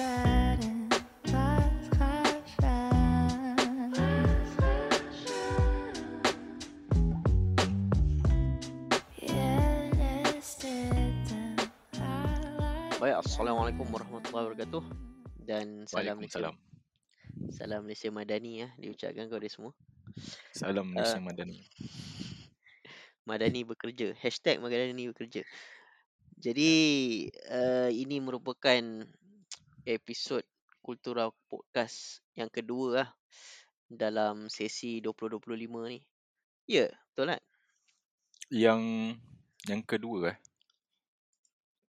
Baik, Assalamualaikum warahmatullahi wabarakatuh dan salam Malaysia. Waalaikumsalam. Salam Malaysia Madani ya diucapkan kepada semua. Salam Uh, Malaysia Madani. Madani bekerja. Hashtag Madani bekerja. Jadi uh, ini merupakan episod Kultura Podcast yang kedua lah dalam sesi 2025 ni. Ya, betul tak? Yang yang kedua eh.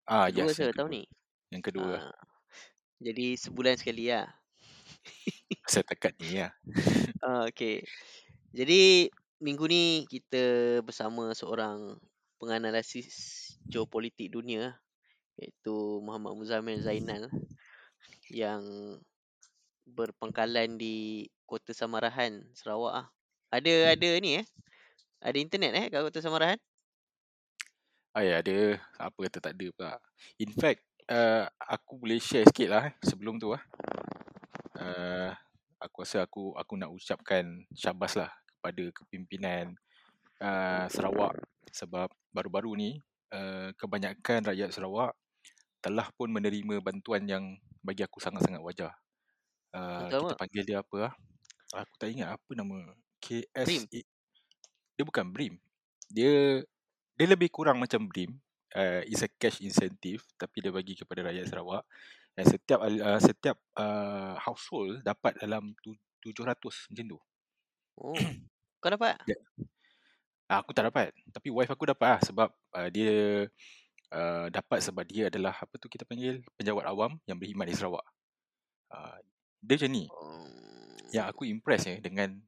Ah Kedua yes, saya yang tahun kedua. ni. Yang kedua. Uh. Uh, jadi sebulan sekali lah. Saya tekat ni ya. Uh, okay. Jadi minggu ni kita bersama seorang penganalisis geopolitik dunia iaitu Muhammad Muzamil Zainal yang berpangkalan di Kota Samarahan, Sarawak ah. Ada ada ni eh? Ada internet eh kat Kota Samarahan? Ah ya ada apa kata tak ada pula. In fact uh, aku boleh share sikit lah eh, sebelum tu ah. Uh, aku rasa aku aku nak ucapkan syabas lah kepada kepimpinan uh, Sarawak sebab baru-baru ni uh, kebanyakan rakyat Sarawak telah pun menerima bantuan yang bagi aku sangat-sangat wajar. Uh, Betul kita tak? panggil dia apa ah? Aku tak ingat apa nama KS Brim. dia bukan BRIM. Dia dia lebih kurang macam BRIM. Uh, it's a cash incentive tapi dia bagi kepada rakyat Sarawak dan setiap uh, setiap uh, household dapat dalam tu, 700 macam tu. Oh. Kau dapat? Dia, uh, aku tak dapat tapi wife aku dapat lah sebab uh, dia uh, dapat sebab dia adalah apa tu kita panggil penjawat awam yang berkhidmat di Sarawak. Uh, dia macam ni. Yang Oh. aku impress eh dengan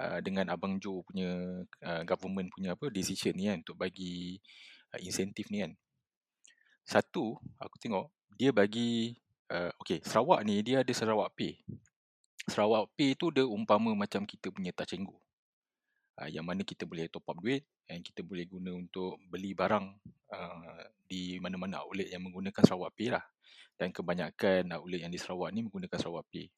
uh, dengan abang Joe punya uh, government punya apa decision ni kan untuk bagi uh, insentif ni kan. Satu, aku tengok dia bagi uh, okay, Sarawak ni dia ada Sarawak Pay. Sarawak Pay tu dia umpama macam kita punya touch and go. Uh, yang mana kita boleh top up duit dan kita boleh guna untuk beli barang uh, di mana-mana outlet yang menggunakan Sarawak Pay lah. Dan kebanyakan outlet yang di Sarawak ni menggunakan Sarawak Pay.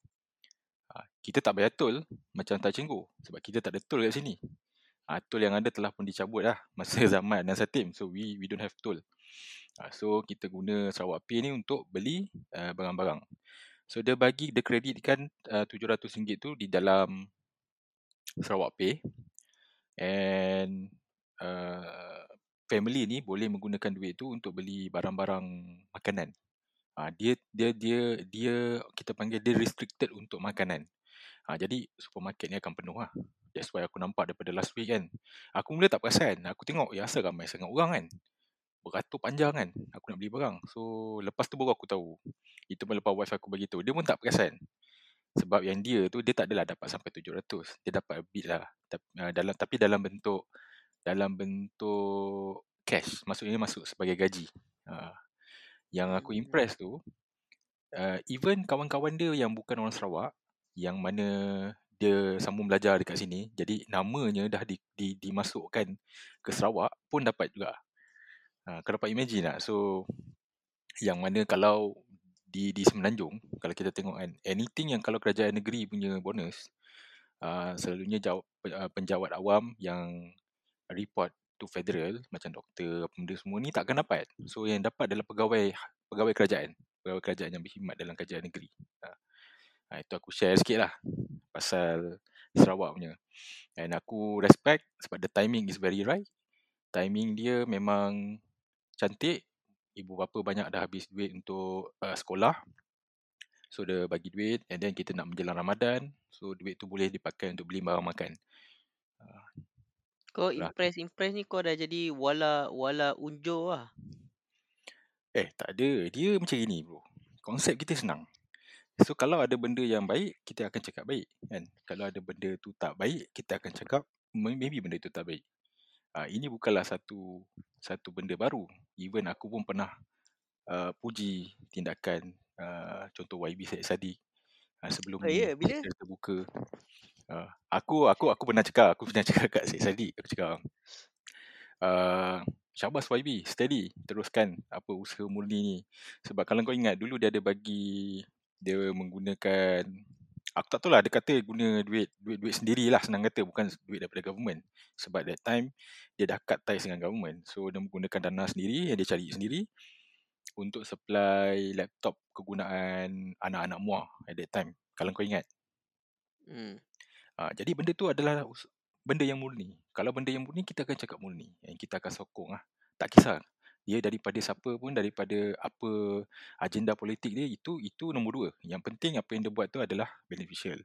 Uh, kita tak bayar tol macam and go sebab kita tak ada tol kat sini. Uh, tol yang ada telah pun dicabut lah masa zaman Nasir Tim. So we we don't have toll. Uh, so kita guna Sarawak Pay ni untuk beli uh, barang-barang. So dia bagi dia kreditkan uh, RM700 tu di dalam Sarawak Pay and uh, family ni boleh menggunakan duit tu untuk beli barang-barang makanan. Ah dia dia dia dia kita panggil dia restricted untuk makanan. Ah jadi supermarket ni akan penuh lah. That's why aku nampak daripada last week kan. Aku mula tak perasan. Aku tengok ya asal ramai sangat orang kan. Beratur panjang kan. Aku nak beli barang. So lepas tu baru aku tahu. Itu pun lepas wife aku bagi tahu. Dia pun tak perasan. Sebab yang dia tu dia tak adalah dapat sampai 700. Dia dapat a bit lah. Tapi, uh, dalam tapi dalam bentuk dalam bentuk cash. Maksudnya masuk sebagai gaji. Uh, yang aku Hmm. impress tu uh, even kawan-kawan dia yang bukan orang Sarawak yang mana dia sambung belajar dekat sini jadi namanya dah di, di, dimasukkan ke Sarawak pun dapat juga uh, kau dapat imagine tak so yang mana kalau di di Semenanjung kalau kita tengok kan anything yang kalau kerajaan negeri punya bonus uh, selalunya jawab, uh, penjawat awam yang report to federal macam doktor apa benda semua ni takkan dapat. So yang dapat adalah pegawai pegawai kerajaan. Pegawai kerajaan yang berkhidmat dalam kerajaan negeri. Uh, itu aku share sikit lah pasal Sarawak punya. And aku respect sebab the timing is very right. Timing dia memang cantik ibu bapa banyak dah habis duit untuk uh, sekolah. So dia bagi duit and then kita nak menjelang Ramadan. So duit tu boleh dipakai untuk beli barang makan. Uh, Kau impress impress ni kau dah jadi wala wala unjo lah. eh tak ada. Dia macam gini bro. Konsep kita senang. So kalau ada benda yang baik kita akan cakap baik kan? Kalau ada benda tu tak baik kita akan cakap "May- maybe benda tu tak baik. Uh, ini bukanlah satu satu benda baru even aku pun pernah uh, puji tindakan uh, contoh YB Syed Saddiq uh, sebelum Oh ni ya, bila? terbuka. Uh, aku aku aku pernah cakap aku pernah cakap kat Syed Saddiq aku cakap uh, Syabas YB steady teruskan apa usaha murni ni. Sebab kalau kau ingat dulu dia ada bagi dia menggunakan aku tak tahu lah dia kata guna duit duit duit sendiri lah senang kata bukan duit daripada government sebab that time dia dah cut ties dengan government so dia menggunakan dana sendiri yang dia cari sendiri untuk supply laptop kegunaan anak-anak muar at that time kalau kau ingat Hmm. Uh, jadi benda tu adalah benda yang murni. Kalau benda yang murni kita akan cakap murni. Yang kita akan sokong lah. Tak kisah. Dia daripada siapa pun, daripada apa agenda politik dia, itu itu nombor dua. Yang penting apa yang dia buat tu adalah beneficial.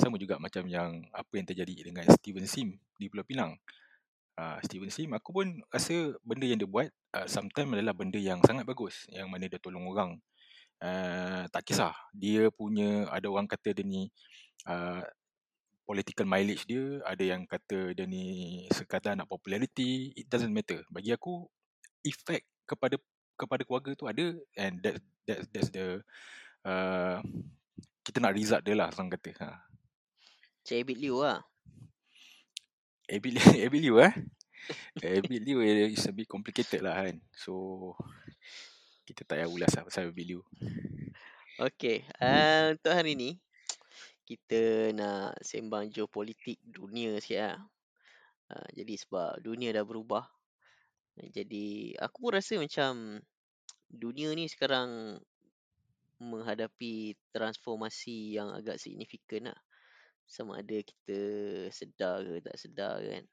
Sama juga macam yang apa yang terjadi dengan Steven Sim di Pulau Pinang. Uh, Steven Sim, aku pun rasa benda yang dia buat uh, sometimes adalah benda yang sangat bagus. Yang mana dia tolong orang. Uh, tak kisah. Dia punya, ada orang kata dia ni uh, political mileage dia ada yang kata dia ni sekadar nak popularity it doesn't matter bagi aku effect kepada kepada keluarga tu ada and that that that's the uh, kita nak result dia lah orang kata ha Cik Abid Liu lah. Abid Abid Liu eh Abid Liu is a bit complicated lah kan so kita tak payah ulas lah pasal Abid Liu Okey, uh, untuk hari ni kita nak sembang geopolitik dunia sikit lah. Uh, jadi sebab dunia dah berubah. Jadi aku pun rasa macam dunia ni sekarang menghadapi transformasi yang agak signifikan lah. Sama ada kita sedar ke tak sedar kan.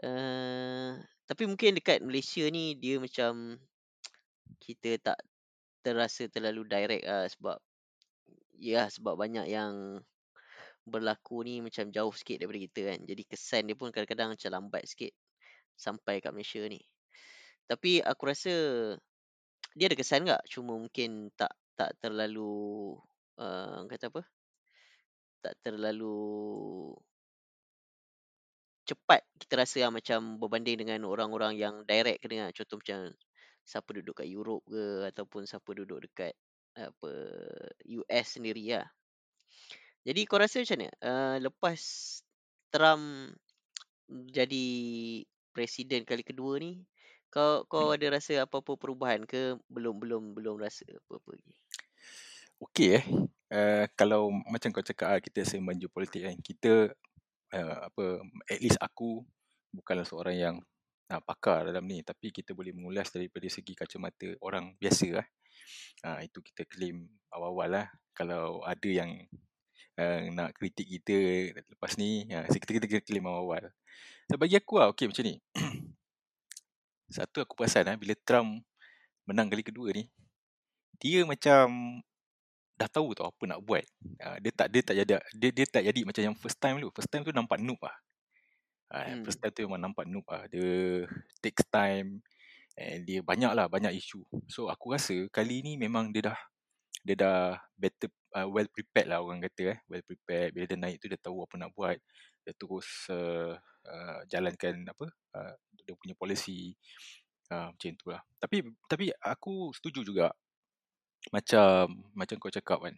Uh, tapi mungkin dekat Malaysia ni dia macam kita tak terasa terlalu direct lah sebab ya sebab banyak yang berlaku ni macam jauh sikit daripada kita kan. Jadi kesan dia pun kadang-kadang macam lambat sikit sampai kat Malaysia ni. Tapi aku rasa dia ada kesan tak? Cuma mungkin tak tak terlalu uh, kata apa? Tak terlalu cepat kita rasa lah macam berbanding dengan orang-orang yang direct kena lah. Contoh macam siapa duduk kat Europe ke ataupun siapa duduk dekat apa US sendiri lah. Jadi kau rasa macam mana? Uh, lepas Trump jadi presiden kali kedua ni, kau kau ada rasa apa-apa perubahan ke belum belum belum rasa apa-apa lagi? Okey eh. Uh, kalau macam kau cakap ah, kita sembang geopolitik kan. Kita uh, apa at least aku bukanlah seorang yang uh, pakar dalam ni tapi kita boleh mengulas daripada segi kacamata orang biasa lah. Uh, itu kita claim awal-awal lah. Kalau ada yang uh, nak kritik kita lepas ni, uh, kita kita kita claim awal-awal. Bagi aku lah, okey macam ni. Satu aku perasan lah, bila Trump menang kali kedua ni, dia macam dah tahu tau apa nak buat. Uh, dia tak dia tak jadi dia dia tak jadi macam yang first time dulu. First time tu nampak noob lah. Uh, Hmm. First time tu memang nampak noob lah. Dia takes time and dia banyak lah banyak isu. So aku rasa kali ni memang dia dah dia dah better uh, well prepared lah orang kata eh. Well prepared bila dia naik tu dia tahu apa nak buat. Dia terus uh, uh, jalankan apa uh, dia punya policy uh, macam tu lah. Tapi tapi aku setuju juga macam macam kau cakap kan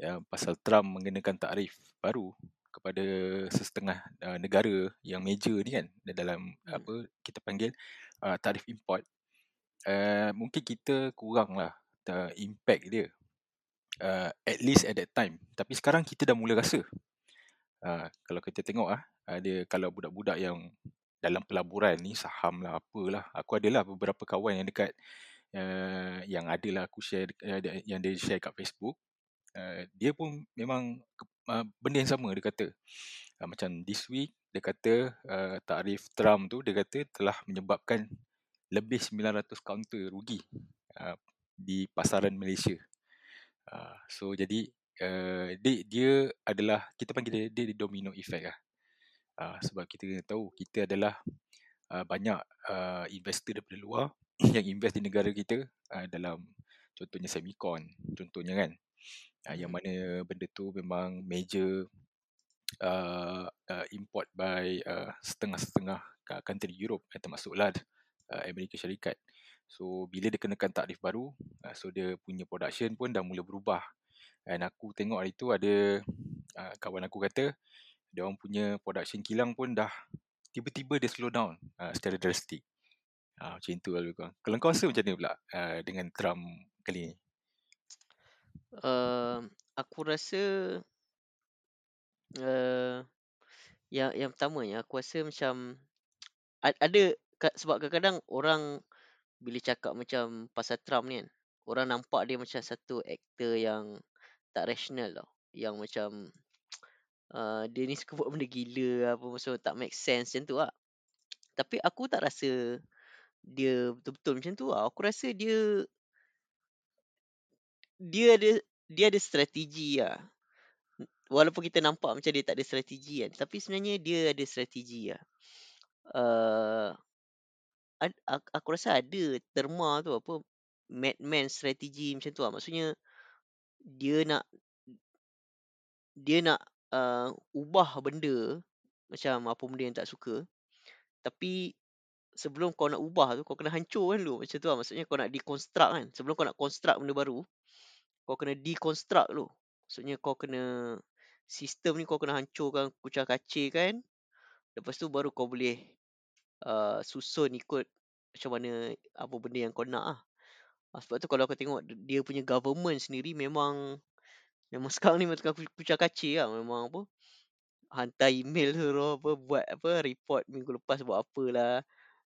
yang pasal Trump mengenakan tarif baru kepada sesetengah uh, negara yang major ni kan dalam Hmm. apa kita panggil uh, tarif import uh, mungkin kita kurang lah uh, impact dia uh, at least at that time tapi sekarang kita dah mula rasa uh, kalau kita tengok ah ada kalau budak-budak yang dalam pelaburan ni saham lah apalah. Aku adalah beberapa kawan yang dekat uh, yang adalah aku share uh, yang dia share kat Facebook. Uh, dia pun memang uh, benda yang sama dia kata. Uh, macam this week dia kata uh, tarif Trump tu dia kata telah menyebabkan lebih 900 kaunter rugi uh, di pasaran Malaysia. Uh, so jadi uh, dia, dia adalah kita panggil dia, dia domino effect lah uh, sebab kita kena tahu kita adalah uh, banyak uh, investor daripada luar yang invest di negara kita uh, dalam contohnya semicon contohnya kan. Uh, yang Hmm. mana benda tu memang major uh, uh, import by uh, setengah-setengah country Europe eh, termasuklah uh, Amerika Syarikat. So bila dia kenakan takrif baru uh, so dia punya production pun dah mula berubah. Dan aku tengok hari tu ada uh, kawan aku kata dia orang punya production kilang pun dah tiba-tiba dia slow down uh, secara drastic uh, macam tu lah kurang kalau kau rasa macam mana pula uh, dengan Trump kali ni? Uh, aku rasa uh, yang yang pertamanya aku rasa macam ada sebab kadang-kadang orang bila cakap macam pasal Trump ni kan orang nampak dia macam satu aktor yang tak rational tau. Yang macam uh, dia ni suka buat benda gila apa so tak make sense macam tu lah tapi aku tak rasa dia betul-betul macam tu lah aku rasa dia dia ada dia ada strategi lah walaupun kita nampak macam dia tak ada strategi kan tapi sebenarnya dia ada strategi lah uh, aku rasa ada terma tu apa madman strategi macam tu lah maksudnya dia nak dia nak uh, ubah benda macam apa benda yang tak suka. Tapi sebelum kau nak ubah tu kau kena hancur kan dulu macam tu lah. Maksudnya kau nak deconstruct kan. Sebelum kau nak construct benda baru kau kena deconstruct dulu. Maksudnya kau kena sistem ni kau kena hancurkan kucah kacir kan. Lepas tu baru kau boleh uh, susun ikut macam mana apa benda yang kau nak lah. Ah, sebab tu kalau kau tengok dia punya government sendiri memang memang sekarang ni tengah kucah kacir lah memang apa hantar email suruh apa buat apa report minggu lepas buat apalah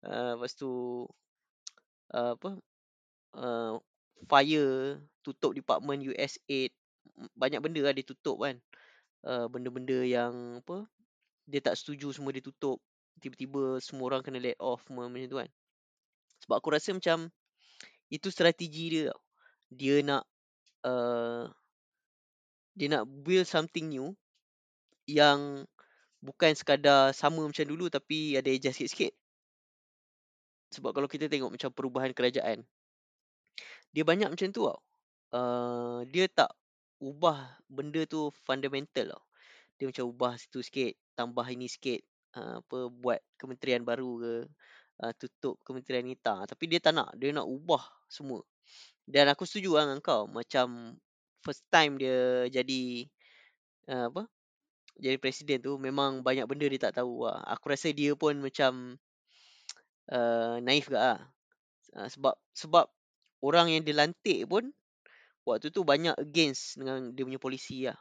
uh, lepas tu uh, apa uh, fire tutup department USAID M- banyak benda lah dia tutup kan. Uh, benda-benda yang apa dia tak setuju semua dia tutup. Tiba-tiba semua orang kena let off semua macam tu kan. Sebab aku rasa macam itu strategi dia tau. Dia nak uh, dia nak build something new yang bukan sekadar sama macam dulu tapi ada adjust sikit-sikit. Sebab kalau kita tengok macam perubahan kerajaan dia banyak macam tu tau. Uh, dia tak ubah benda tu fundamental tau. Dia macam ubah situ sikit tambah ini sikit uh, apa buat kementerian baru ke uh, tutup kementerian ni tak tapi dia tak nak. Dia nak ubah semua. Dan aku setuju lah dengan kau macam first time dia jadi uh, apa jadi presiden tu memang banyak benda dia tak tahu lah. Aku rasa dia pun macam uh, naif ke lah. Uh, sebab sebab orang yang dilantik pun waktu tu banyak against dengan dia punya polisi lah.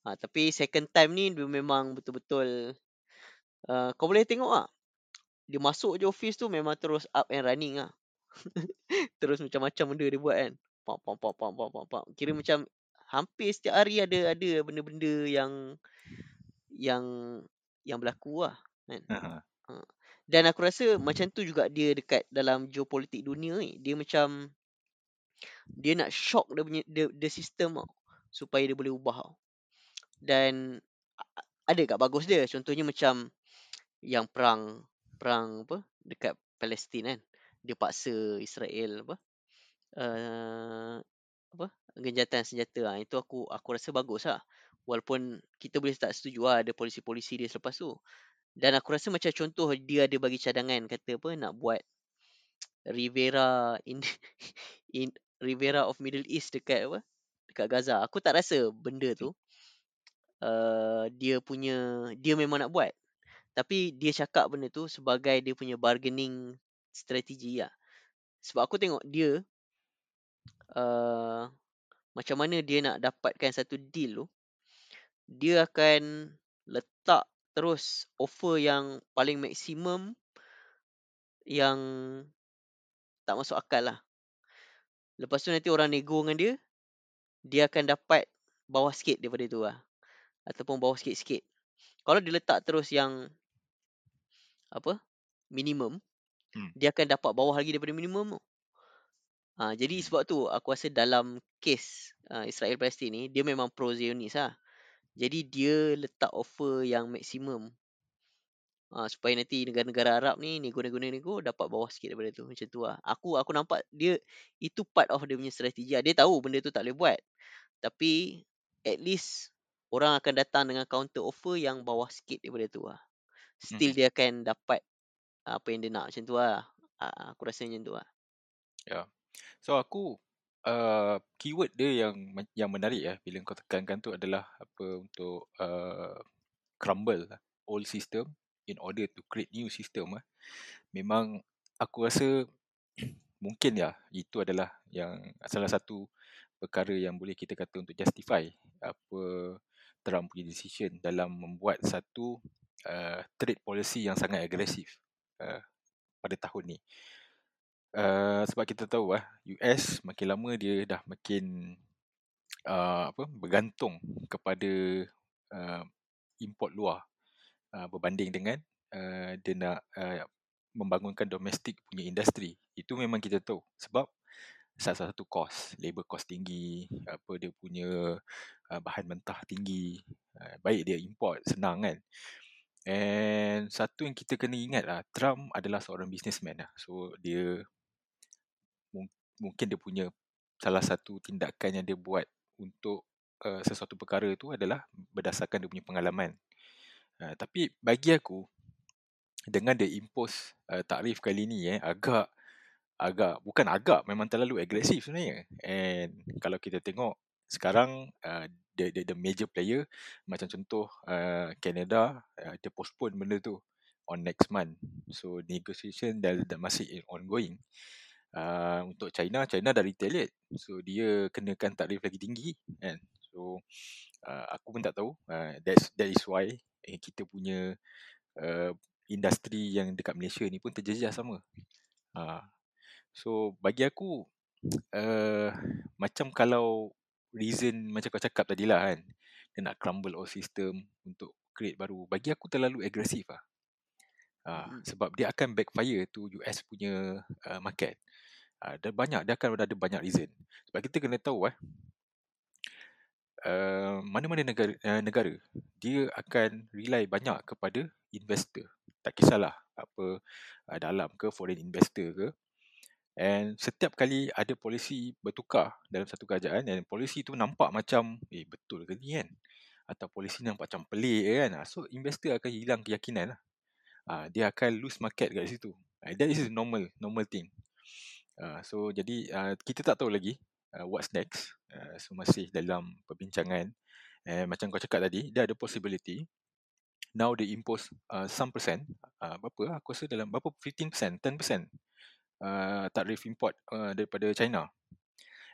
Ha, tapi second time ni dia memang betul-betul uh, kau boleh tengok lah. Dia masuk je office tu memang terus up and running lah. terus macam-macam benda dia buat kan. Pam pam pam pam pam pam pam. Kira macam hampir setiap hari ada ada benda-benda yang yang yang berlaku lah kan. Ha. Dan aku rasa macam tu juga dia dekat dalam geopolitik dunia ni. Dia macam dia nak shock dia punya the, the system tau supaya dia boleh ubah tau. Dan ada kat bagus dia. Contohnya macam yang perang perang apa dekat Palestin kan. Dia paksa Israel apa uh, apa genjatan senjata lah. Itu aku aku rasa bagus lah. Walaupun kita boleh tak setuju lah ada polisi-polisi dia selepas tu. Dan aku rasa macam contoh dia ada bagi cadangan kata apa nak buat Rivera in in Rivera of Middle East dekat apa? Dekat Gaza. Aku tak rasa benda tu uh, dia punya dia memang nak buat. Tapi dia cakap benda tu sebagai dia punya bargaining strategi lah. Sebab aku tengok dia uh, macam mana dia nak dapatkan satu deal tu. Dia akan letak terus offer yang paling maksimum yang tak masuk akal lah. Lepas tu nanti orang nego dengan dia, dia akan dapat bawah sikit daripada tu lah. Ataupun bawah sikit-sikit. Kalau dia letak terus yang apa minimum, Hmm. dia akan dapat bawah lagi daripada minimum tu. Ha, jadi sebab tu aku rasa dalam kes uh, Israel Palestin ni, dia memang pro-Zionis lah. Jadi dia letak offer yang maksimum. Ha, supaya nanti negara-negara Arab ni nego-nego-nego dapat bawah sikit daripada tu. Macam tu lah. Aku aku nampak dia itu part of dia punya strategi lah. Dia tahu benda tu tak boleh buat. Tapi at least orang akan datang dengan counter offer yang bawah sikit daripada tu lah. Still Mhm. dia akan dapat apa yang dia nak macam tu lah. Ha, aku rasa macam tu lah. Ya. So aku uh, keyword dia yang yang menarik ya bila kau tekankan tu adalah apa untuk uh, crumble lah, old system in order to create new system ah. Memang aku rasa mungkin ya itu adalah yang salah satu perkara yang boleh kita kata untuk justify apa Trump punya decision dalam membuat satu uh, trade policy yang sangat agresif uh, pada tahun ni. Uh, sebab kita tahu lah US makin lama dia dah makin uh, apa bergantung kepada uh, import luar uh, berbanding dengan uh, dia nak uh, membangunkan domestik punya industri. Itu memang kita tahu sebab salah satu kos, labor cost tinggi, apa dia punya uh, bahan mentah tinggi. Uh, baik dia import senang kan. And satu yang kita kena ingat lah, Trump adalah seorang businessman lah. So dia mungkin dia punya salah satu tindakan yang dia buat untuk uh, sesuatu perkara itu adalah berdasarkan dia punya pengalaman. Uh, tapi bagi aku dengan dia impose uh, takrif kali ni eh agak agak bukan agak memang terlalu agresif sebenarnya. And kalau kita tengok sekarang uh, the, the the major player macam contoh uh, Canada uh, dia postpone benda tu on next month. So negotiation dah, dah masih ongoing uh, untuk China, China dah retaliate. So dia kenakan tarif lagi tinggi kan. So uh, aku pun tak tahu. Uh, that's that is why eh, kita punya uh, industri yang dekat Malaysia ni pun terjejas sama. Uh, so bagi aku uh, macam kalau reason macam kau cakap tadi lah kan. Dia nak crumble all system untuk create baru. Bagi aku terlalu agresif lah. Uh, sebab dia akan backfire to US punya uh, market. Uh, dan banyak dia akan ada banyak reason. Sebab kita kena tahu eh uh, mana-mana negara uh, negara dia akan rely banyak kepada investor. Tak kisahlah apa uh, dalam ke foreign investor ke. And setiap kali ada polisi bertukar dalam satu kerajaan dan polisi tu nampak macam eh betul ke ni kan? Atau polisi nampak macam pelik kan? So investor akan hilang keyakinan lah. Uh, dia akan lose market kat situ. Uh, that is normal, normal thing. Uh, so jadi uh, kita tak tahu lagi uh, what's next. Uh, so masih dalam perbincangan. And macam kau cakap tadi, dia ada possibility. Now they impose uh, some percent. Uh, berapa? Aku rasa dalam berapa? 15%, 10% uh, tarif import uh, daripada China.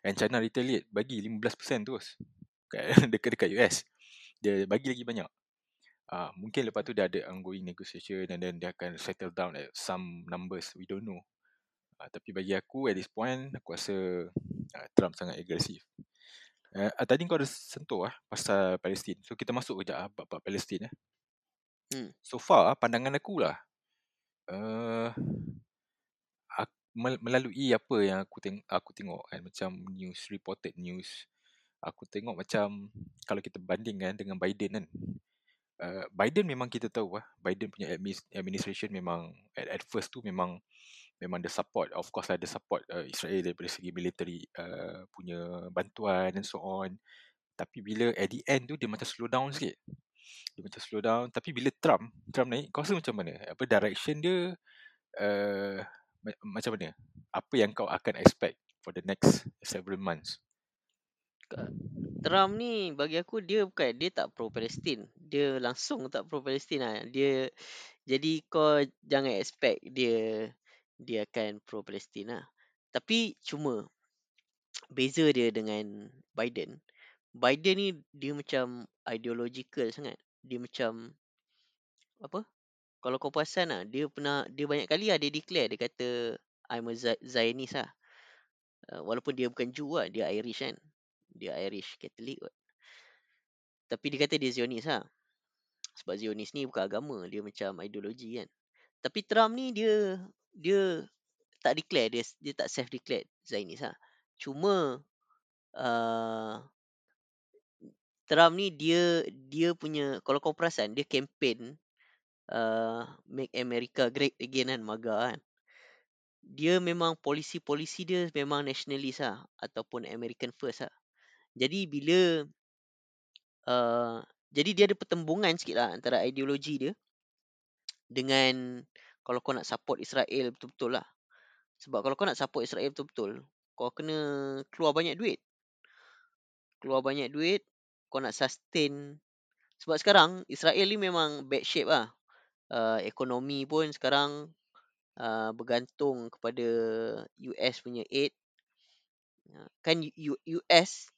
And China retaliate bagi 15% terus. Dekat-dekat US. Dia bagi lagi banyak. Uh, mungkin lepas tu dia ada ongoing negotiation and then dia akan settle down at some numbers. We don't know. Uh, tapi bagi aku at this point aku rasa uh, Trump sangat agresif. Uh, uh, tadi kau ada sentuh ah uh, pasal Palestin. So kita masuk kejap ah uh, bab Palestin eh. Hmm. So far pandangan aku lah uh, melalui apa yang aku tengok aku tengok kan macam news reported news aku tengok macam kalau kita bandingkan dengan Biden kan uh, Biden memang kita tahu lah Biden punya administration memang at, at first tu memang memang ada support. Of course ada support uh, Israel daripada segi military uh, punya bantuan dan so on. Tapi bila at the end tu dia macam slow down sikit. Dia macam slow down. Tapi bila Trump Trump naik kau rasa macam mana? Apa direction dia uh, macam mana? Apa yang kau akan expect for the next several months? Trump ni bagi aku dia bukan dia tak pro Palestin. Dia langsung tak pro Palestin lah. Dia jadi kau jangan expect dia dia akan pro Palestin lah. Tapi cuma beza dia dengan Biden. Biden ni dia macam ideological sangat. Dia macam apa? Kalau kau perasan lah, dia pernah dia banyak kali lah dia declare dia kata I'm a Zionist lah. Uh, walaupun dia bukan Jew lah, dia Irish kan. Dia Irish Catholic kot. Tapi dia kata dia Zionis lah. Sebab Zionis ni bukan agama, dia macam ideologi kan. Tapi Trump ni dia dia tak declare dia dia tak self declared Zionis lah. Cuma uh, Trump ni dia dia punya kalau kau perasan dia campaign uh, make America great again kan MAGA kan. Dia memang polisi-polisi dia memang nationalist lah ataupun American first lah. Jadi bila uh, jadi dia ada pertembungan sikit lah antara ideologi dia dengan kalau kau nak support Israel betul-betul lah. Sebab kalau kau nak support Israel betul-betul, kau kena keluar banyak duit. Keluar banyak duit, kau nak sustain. Sebab sekarang Israel ni memang bad shape lah. Uh, ekonomi pun sekarang uh, bergantung kepada US punya aid. Ha, Kan U- US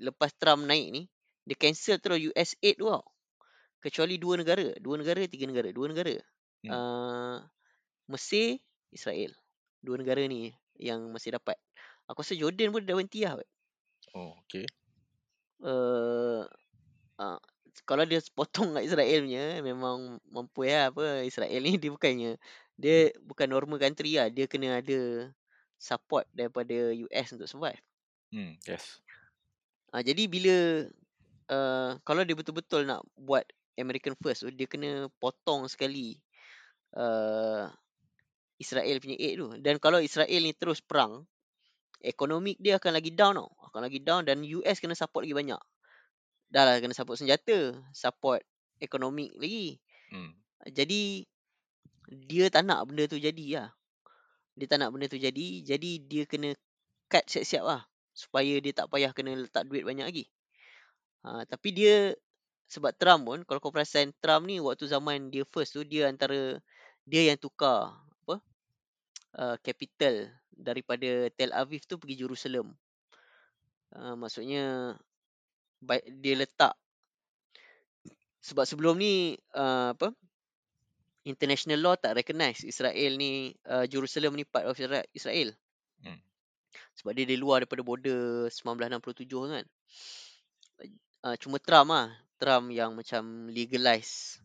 lepas Trump naik ni, dia cancel terus US aid tu tau. Kecuali dua negara, dua negara, tiga negara, dua negara. Hmm. Uh, Mesir, Israel. Dua negara ni yang masih dapat. Aku rasa Jordan pun dah berhenti lah. kot. Oh, okay. Uh, uh, kalau dia potong kat Israel punya memang mampu lah apa Israel ni dia bukannya dia bukan normal country lah dia kena ada support daripada US untuk survive. Hmm, yes. Uh, jadi bila uh, kalau dia betul-betul nak buat American first dia kena potong sekali uh, Israel punya aid tu. Dan kalau Israel ni terus perang ekonomik dia akan lagi down tau. Akan lagi down dan US kena support lagi banyak. Dah lah kena support senjata support ekonomik lagi. Hmm. jadi dia tak nak benda tu jadi lah. Dia tak nak benda tu jadi jadi dia kena cut siap-siap lah. Supaya dia tak payah kena letak duit banyak lagi. Ha, tapi dia sebab Trump pun kalau kau perasan Trump ni waktu zaman dia first tu dia antara dia yang tukar apa uh, capital daripada Tel Aviv tu pergi Jerusalem. Uh, maksudnya baik dia letak. Sebab sebelum ni uh, apa international law tak recognize Israel ni uh, Jerusalem ni part of Isra- Israel. Hmm. sebab dia di luar daripada border 1967 tu kan. Uh, cuma Trump lah. Trump yang macam legalize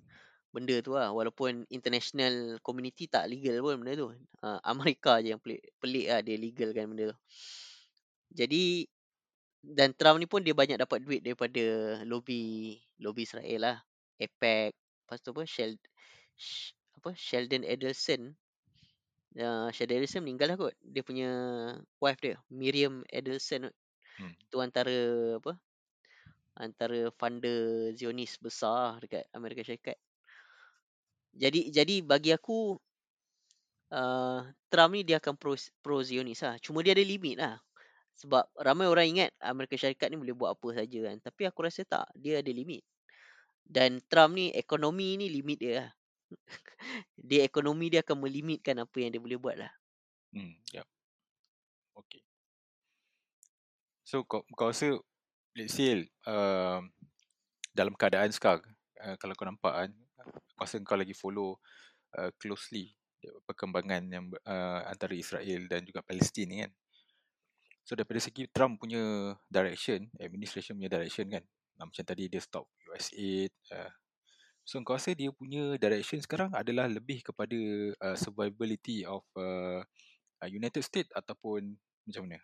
benda tu lah. Walaupun international community tak legal pun benda tu. Uh, Amerika je yang pelik, pelik lah dia legal kan benda tu. Jadi dan Trump ni pun dia banyak dapat duit daripada lobby lobby Israel lah. APEC lepas tu apa Shel, Sh, apa Sheldon Adelson. Uh, Sheldon Adelson meninggal lah kot. Dia punya wife dia Miriam Adelson kot. Hmm. tu antara apa antara funder Zionis besar dekat Amerika Syarikat jadi jadi bagi aku uh, Trump ni dia akan pro pro Zionis lah cuma dia ada limit lah. Sebab ramai orang ingat Amerika Syarikat ni boleh buat apa saja kan. Tapi aku rasa tak dia ada limit. Dan Trump ni ekonomi ni limit dia lah. Dia ekonomi dia akan melimitkan apa yang dia boleh buat lah. Hmm, yep. Okay. So kau kau rasa let's say uh, dalam keadaan sekarang uh, kalau kau nampak kan aku rasa kau lagi follow uh, closely perkembangan yang uh, antara Israel dan juga Palestin ni kan. So daripada segi Trump punya direction, administration punya direction kan. Uh, macam tadi dia stop USAID. Uh, so kau rasa dia punya direction sekarang adalah lebih kepada uh, survivability of uh, uh, United States ataupun macam mana?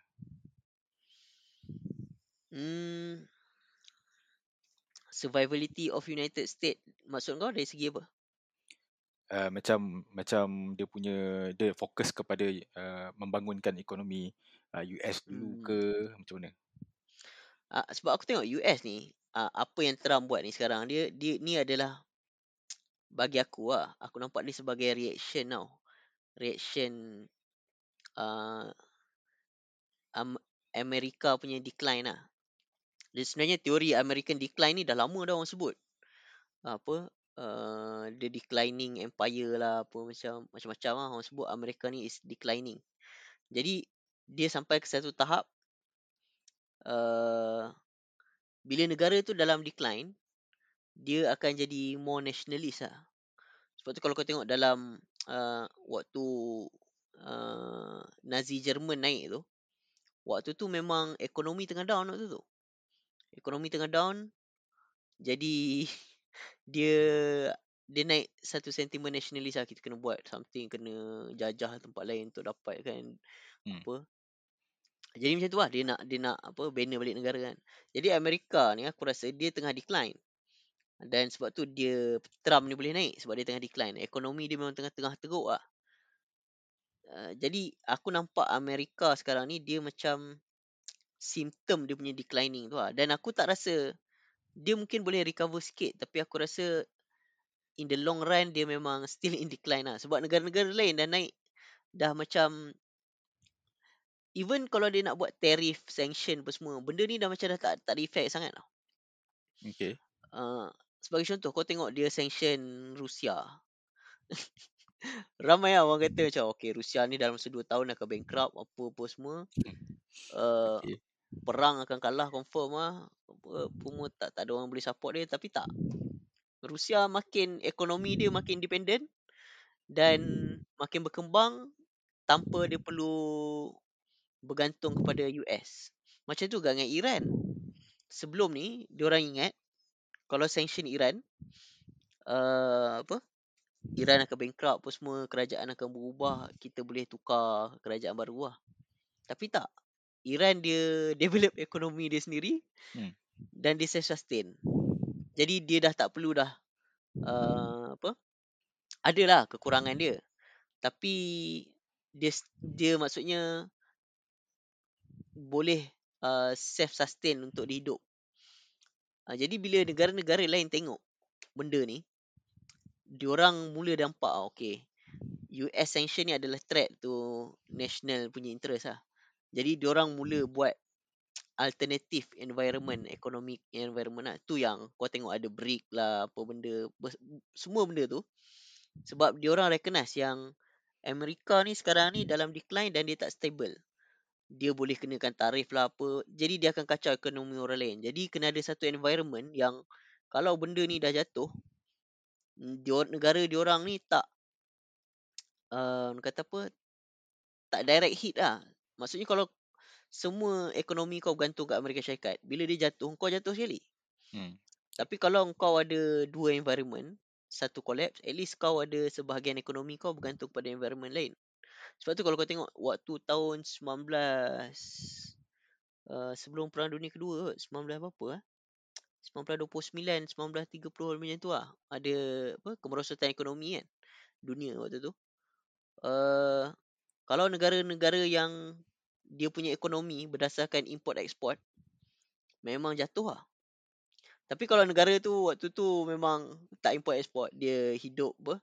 hmm, survivability of United States maksud kau dari segi apa Uh, macam macam dia punya dia fokus kepada uh, membangunkan ekonomi uh, US dulu Hmm. ke macam mana? uh, sebab aku tengok US ni uh, apa yang Trump buat ni sekarang dia dia ni adalah bagi aku lah aku nampak ni sebagai reaction tau reaction uh, um, Amerika punya decline lah dia sebenarnya teori American decline ni dah lama dah orang sebut. Apa uh, the declining empire lah apa macam macam-macam lah orang sebut Amerika ni is declining. Jadi dia sampai ke satu tahap uh, bila negara tu dalam decline dia akan jadi more nationalist lah. Sebab tu kalau kau tengok dalam uh, waktu uh, Nazi Jerman naik tu waktu tu memang ekonomi tengah down waktu tu ekonomi tengah down jadi dia dia naik satu sentimen nasionalis lah. Kita kena buat something kena jajah tempat lain untuk dapat kan Hmm. apa. Jadi macam tu lah dia nak dia nak apa banner balik negara kan. Jadi Amerika ni aku rasa dia tengah decline. Dan sebab tu dia Trump ni boleh naik sebab dia tengah decline. Ekonomi dia memang tengah-tengah teruk lah. Uh, jadi aku nampak Amerika sekarang ni dia macam simptom dia punya declining tu lah dan aku tak rasa dia mungkin boleh recover sikit tapi aku rasa in the long run dia memang still in decline lah sebab negara-negara lain dah naik dah macam even kalau dia nak buat tariff sanction apa semua benda ni dah macam dah tak tak ada effect sangat tau Okay. uh, sebagai contoh kau tengok dia sanction Rusia ramai lah orang kata macam okay Rusia ni dalam masa 2 tahun akan bankrupt apa-apa semua. Uh, Okay. Perang akan kalah confirm lah. Semua tak tak ada orang boleh support dia tapi tak. Rusia makin ekonomi dia makin independent dan makin berkembang tanpa dia perlu bergantung kepada US. Macam tu juga dengan Iran. Sebelum ni diorang ingat kalau sanction Iran uh, apa Iran akan bankrupt apa semua kerajaan akan berubah kita boleh tukar kerajaan baru lah. Tapi tak. Iran dia develop ekonomi dia sendiri Hmm. dan dia self sustain. Jadi dia dah tak perlu dah uh, apa? Adalah kekurangan dia. Tapi dia dia maksudnya boleh uh, self sustain untuk dia hidup. Uh, jadi bila negara-negara lain tengok benda ni diorang mula nampak ah, okay US sanction ni adalah threat to national punya interest lah. Jadi diorang mula buat alternative environment, economic environment lah. Tu yang kau tengok ada BRIC lah, apa benda, semua benda tu. Sebab diorang recognize yang Amerika ni sekarang ni dalam decline dan dia tak stable. Dia boleh kenakan tarif lah apa. Jadi dia akan kacau ekonomi orang lain. Jadi kena ada satu environment yang kalau benda ni dah jatuh, mm, dior, negara diorang ni tak uh, kata apa tak direct hit lah. Maksudnya kalau semua ekonomi kau bergantung kat Amerika Syarikat, bila dia jatuh, kau jatuh sekali. Hmm. Tapi kalau kau ada dua environment, satu collapse, at least kau ada sebahagian ekonomi kau bergantung pada environment lain. Sebab tu kalau kau tengok waktu tahun 19 uh, sebelum Perang Dunia Kedua kot, 19 berapa ah? 1929, 1930 macam tu lah. Ada apa kemerosotan ekonomi kan dunia waktu tu. Uh, kalau negara-negara yang dia punya ekonomi berdasarkan import export memang jatuh lah. Tapi kalau negara tu waktu tu memang tak import export, dia hidup apa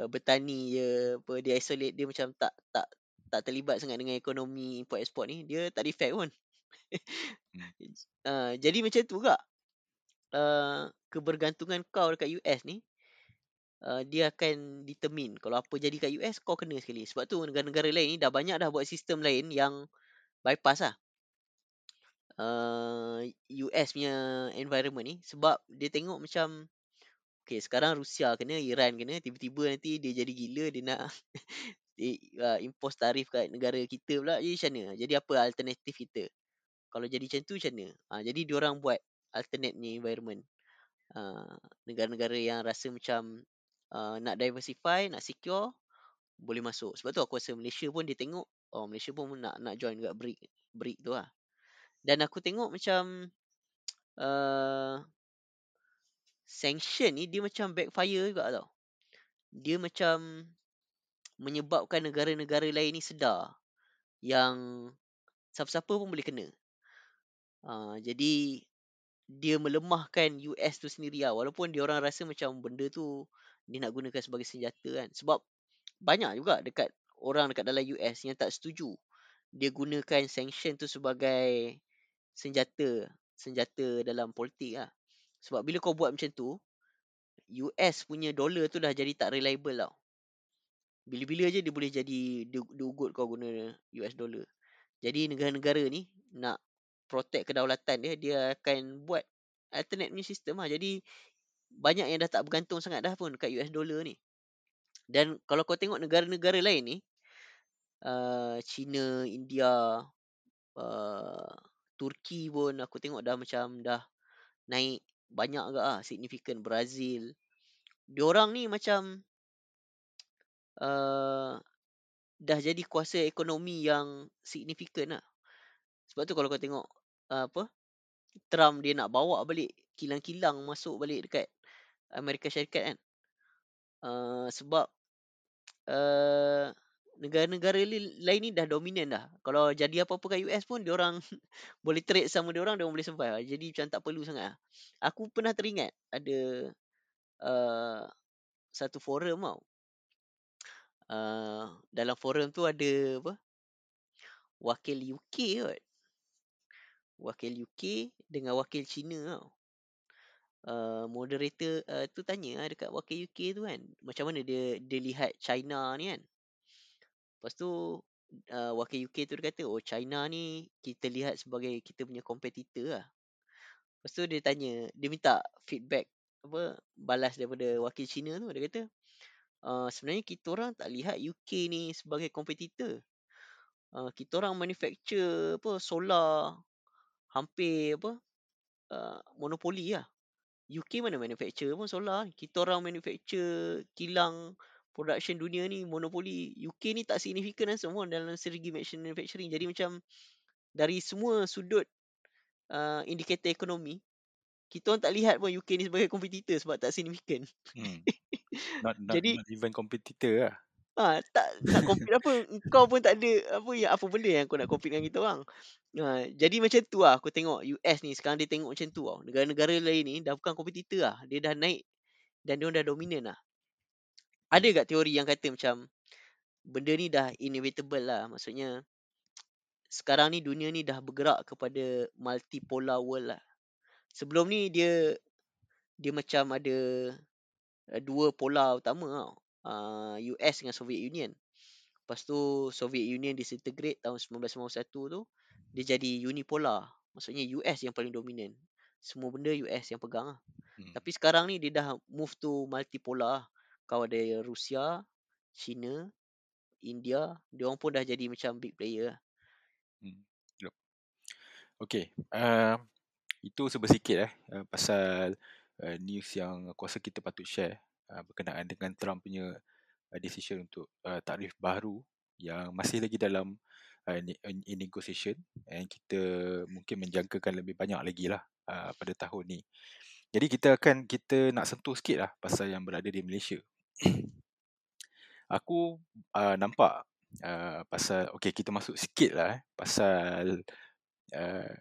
uh, bertani je, apa dia isolate dia macam tak tak tak terlibat sangat dengan ekonomi import export ni, dia tak ada effect pun. Uh, jadi macam tu juga. Uh, kebergantungan kau dekat US ni uh, dia akan determine kalau apa jadi kat US kau kena sekali. Sebab tu negara-negara lain ni dah banyak dah buat sistem lain yang bypass lah. Uh, US punya environment ni sebab dia tengok macam okay sekarang Rusia kena Iran kena tiba-tiba nanti dia jadi gila dia nak dia, uh, impose tarif kat negara kita pula jadi macam mana? Jadi apa alternatif kita? Kalau jadi macam tu macam mana? Uh, jadi diorang buat alternate ni environment. Uh, negara-negara yang rasa macam uh, nak diversify nak secure boleh masuk. Sebab tu aku rasa Malaysia pun dia tengok oh Malaysia pun nak nak join dekat BRIC BRIC tu lah dan aku tengok macam uh, sanction ni dia macam backfire juga tau. Dia macam menyebabkan negara-negara lain ni sedar yang siapa-siapa pun boleh kena. Uh, jadi dia melemahkan US tu sendiri lah. Walaupun dia orang rasa macam benda tu dia nak gunakan sebagai senjata kan. Sebab banyak juga dekat orang dekat dalam US yang tak setuju. Dia gunakan sanction tu sebagai senjata senjata dalam politik lah. Sebab bila kau buat macam tu, US punya dollar tu dah jadi tak reliable tau. Bila-bila je dia boleh jadi dia, dia ugut kau guna US dollar. Jadi negara-negara ni nak protect kedaulatan dia, dia akan buat alternate punya sistem lah. Jadi banyak yang dah tak bergantung sangat dah pun kat US dollar ni. Dan kalau kau tengok negara-negara lain ni, uh, China, India, uh, Turki pun aku tengok dah macam dah naik banyak agak ah signifikan Brazil. Diorang ni macam uh, dah jadi kuasa ekonomi yang signifikan lah. Sebab tu kalau kau tengok uh, apa Trump dia nak bawa balik kilang-kilang masuk balik dekat Amerika Syarikat kan. Uh, sebab uh, negara-negara lain ni dah dominan dah. Kalau jadi apa-apa kat US pun diorang boleh trade sama diorang diorang boleh survive. lah. Jadi macam tak perlu sangat lah. Aku pernah teringat ada uh, satu forum tau. Uh, dalam forum tu ada apa? Wakil UK kot. Wakil UK dengan wakil China tau. Uh, moderator uh, tu tanya lah dekat wakil UK tu kan macam mana dia dia lihat China ni kan. Lepas tu uh, wakil UK tu dia kata oh China ni kita lihat sebagai kita punya kompetitor lah. Lepas tu dia tanya dia minta feedback apa balas daripada wakil China tu. Dia kata uh, sebenarnya kita orang tak lihat UK ni sebagai kompetitor uh, kita orang manufacture apa solar hampir apa uh, monopoli lah UK mana manufacture pun solar. Kita orang manufacture kilang production dunia ni monopoli. UK ni tak signifikan lah semua dalam segi manufacturing. Jadi macam dari semua sudut uh, indikator ekonomi, kita orang tak lihat pun UK ni sebagai kompetitor sebab tak signifikan. Hmm. Not, not, Jadi- not even competitor lah. Ha, tak tak compete apa kau pun tak ada apa yang apa benda yang kau nak compete dengan kita orang. Ha, jadi macam tu lah aku tengok US ni sekarang dia tengok macam tu tau. Negara-negara lain ni dah bukan kompetitor lah. Dia dah naik dan dia dah dominan lah. Ada tak teori yang kata macam benda ni dah inevitable lah. Maksudnya sekarang ni dunia ni dah bergerak kepada multipolar world lah. Sebelum ni dia dia macam ada dua polar utama tau. Uh, US dengan Soviet Union. Lepas tu Soviet Union disintegrate tahun 1991 tu dia jadi unipolar. Maksudnya US yang paling dominan. Semua benda US yang pegang lah. Hmm. Tapi sekarang ni dia dah move to multipolar. lah. Kau ada Rusia, China, India, dia orang pun dah jadi macam big player lah. Okay. Uh, itu sebersikit eh uh, pasal uh, news yang aku rasa kita patut share uh, berkenaan dengan Trump punya uh, decision untuk uh, tarif baru yang masih lagi dalam uh, uh, in negotiation and kita mungkin menjangkakan lebih banyak lagi lah uh, pada tahun ni. Jadi kita akan kita nak sentuh sikit lah pasal yang berada di Malaysia. Aku uh, nampak uh, pasal okay kita masuk sikit lah eh, pasal uh,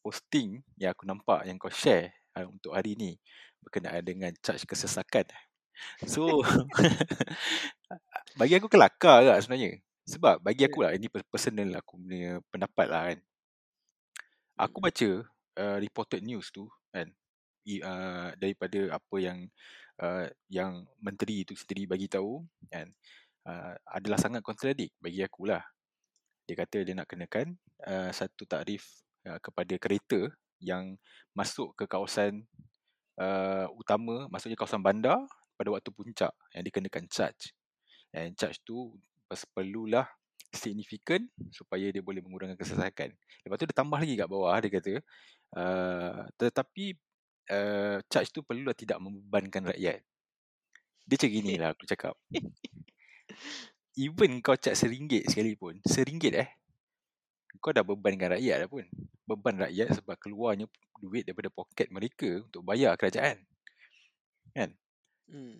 posting yang aku nampak yang kau share uh, untuk hari ni berkenaan dengan charge kesesakan. So bagi aku kelakar lah sebenarnya. Sebab bagi aku lah ini per- personal aku punya pendapat lah kan. Aku baca uh, reported news tu kan i- uh, daripada apa yang uh, yang menteri itu sendiri bagi tahu kan uh, adalah sangat kontradik bagi aku lah. Dia kata dia nak kenakan uh, satu tarif uh, kepada kereta yang masuk ke kawasan uh, utama, maksudnya kawasan bandar pada waktu puncak yang dikenakan charge. And charge tu perlulah signifikan supaya dia boleh mengurangkan kesesakan. Lepas tu dia tambah lagi kat bawah dia kata uh, tetapi uh, charge tu perlulah tidak membebankan rakyat. Dia macam gini lah aku cakap. Even kau charge seringgit sekalipun, seringgit eh, kau dah bebankan rakyat dah pun. Beban rakyat sebab keluarnya duit daripada poket mereka untuk bayar kerajaan. Hmm.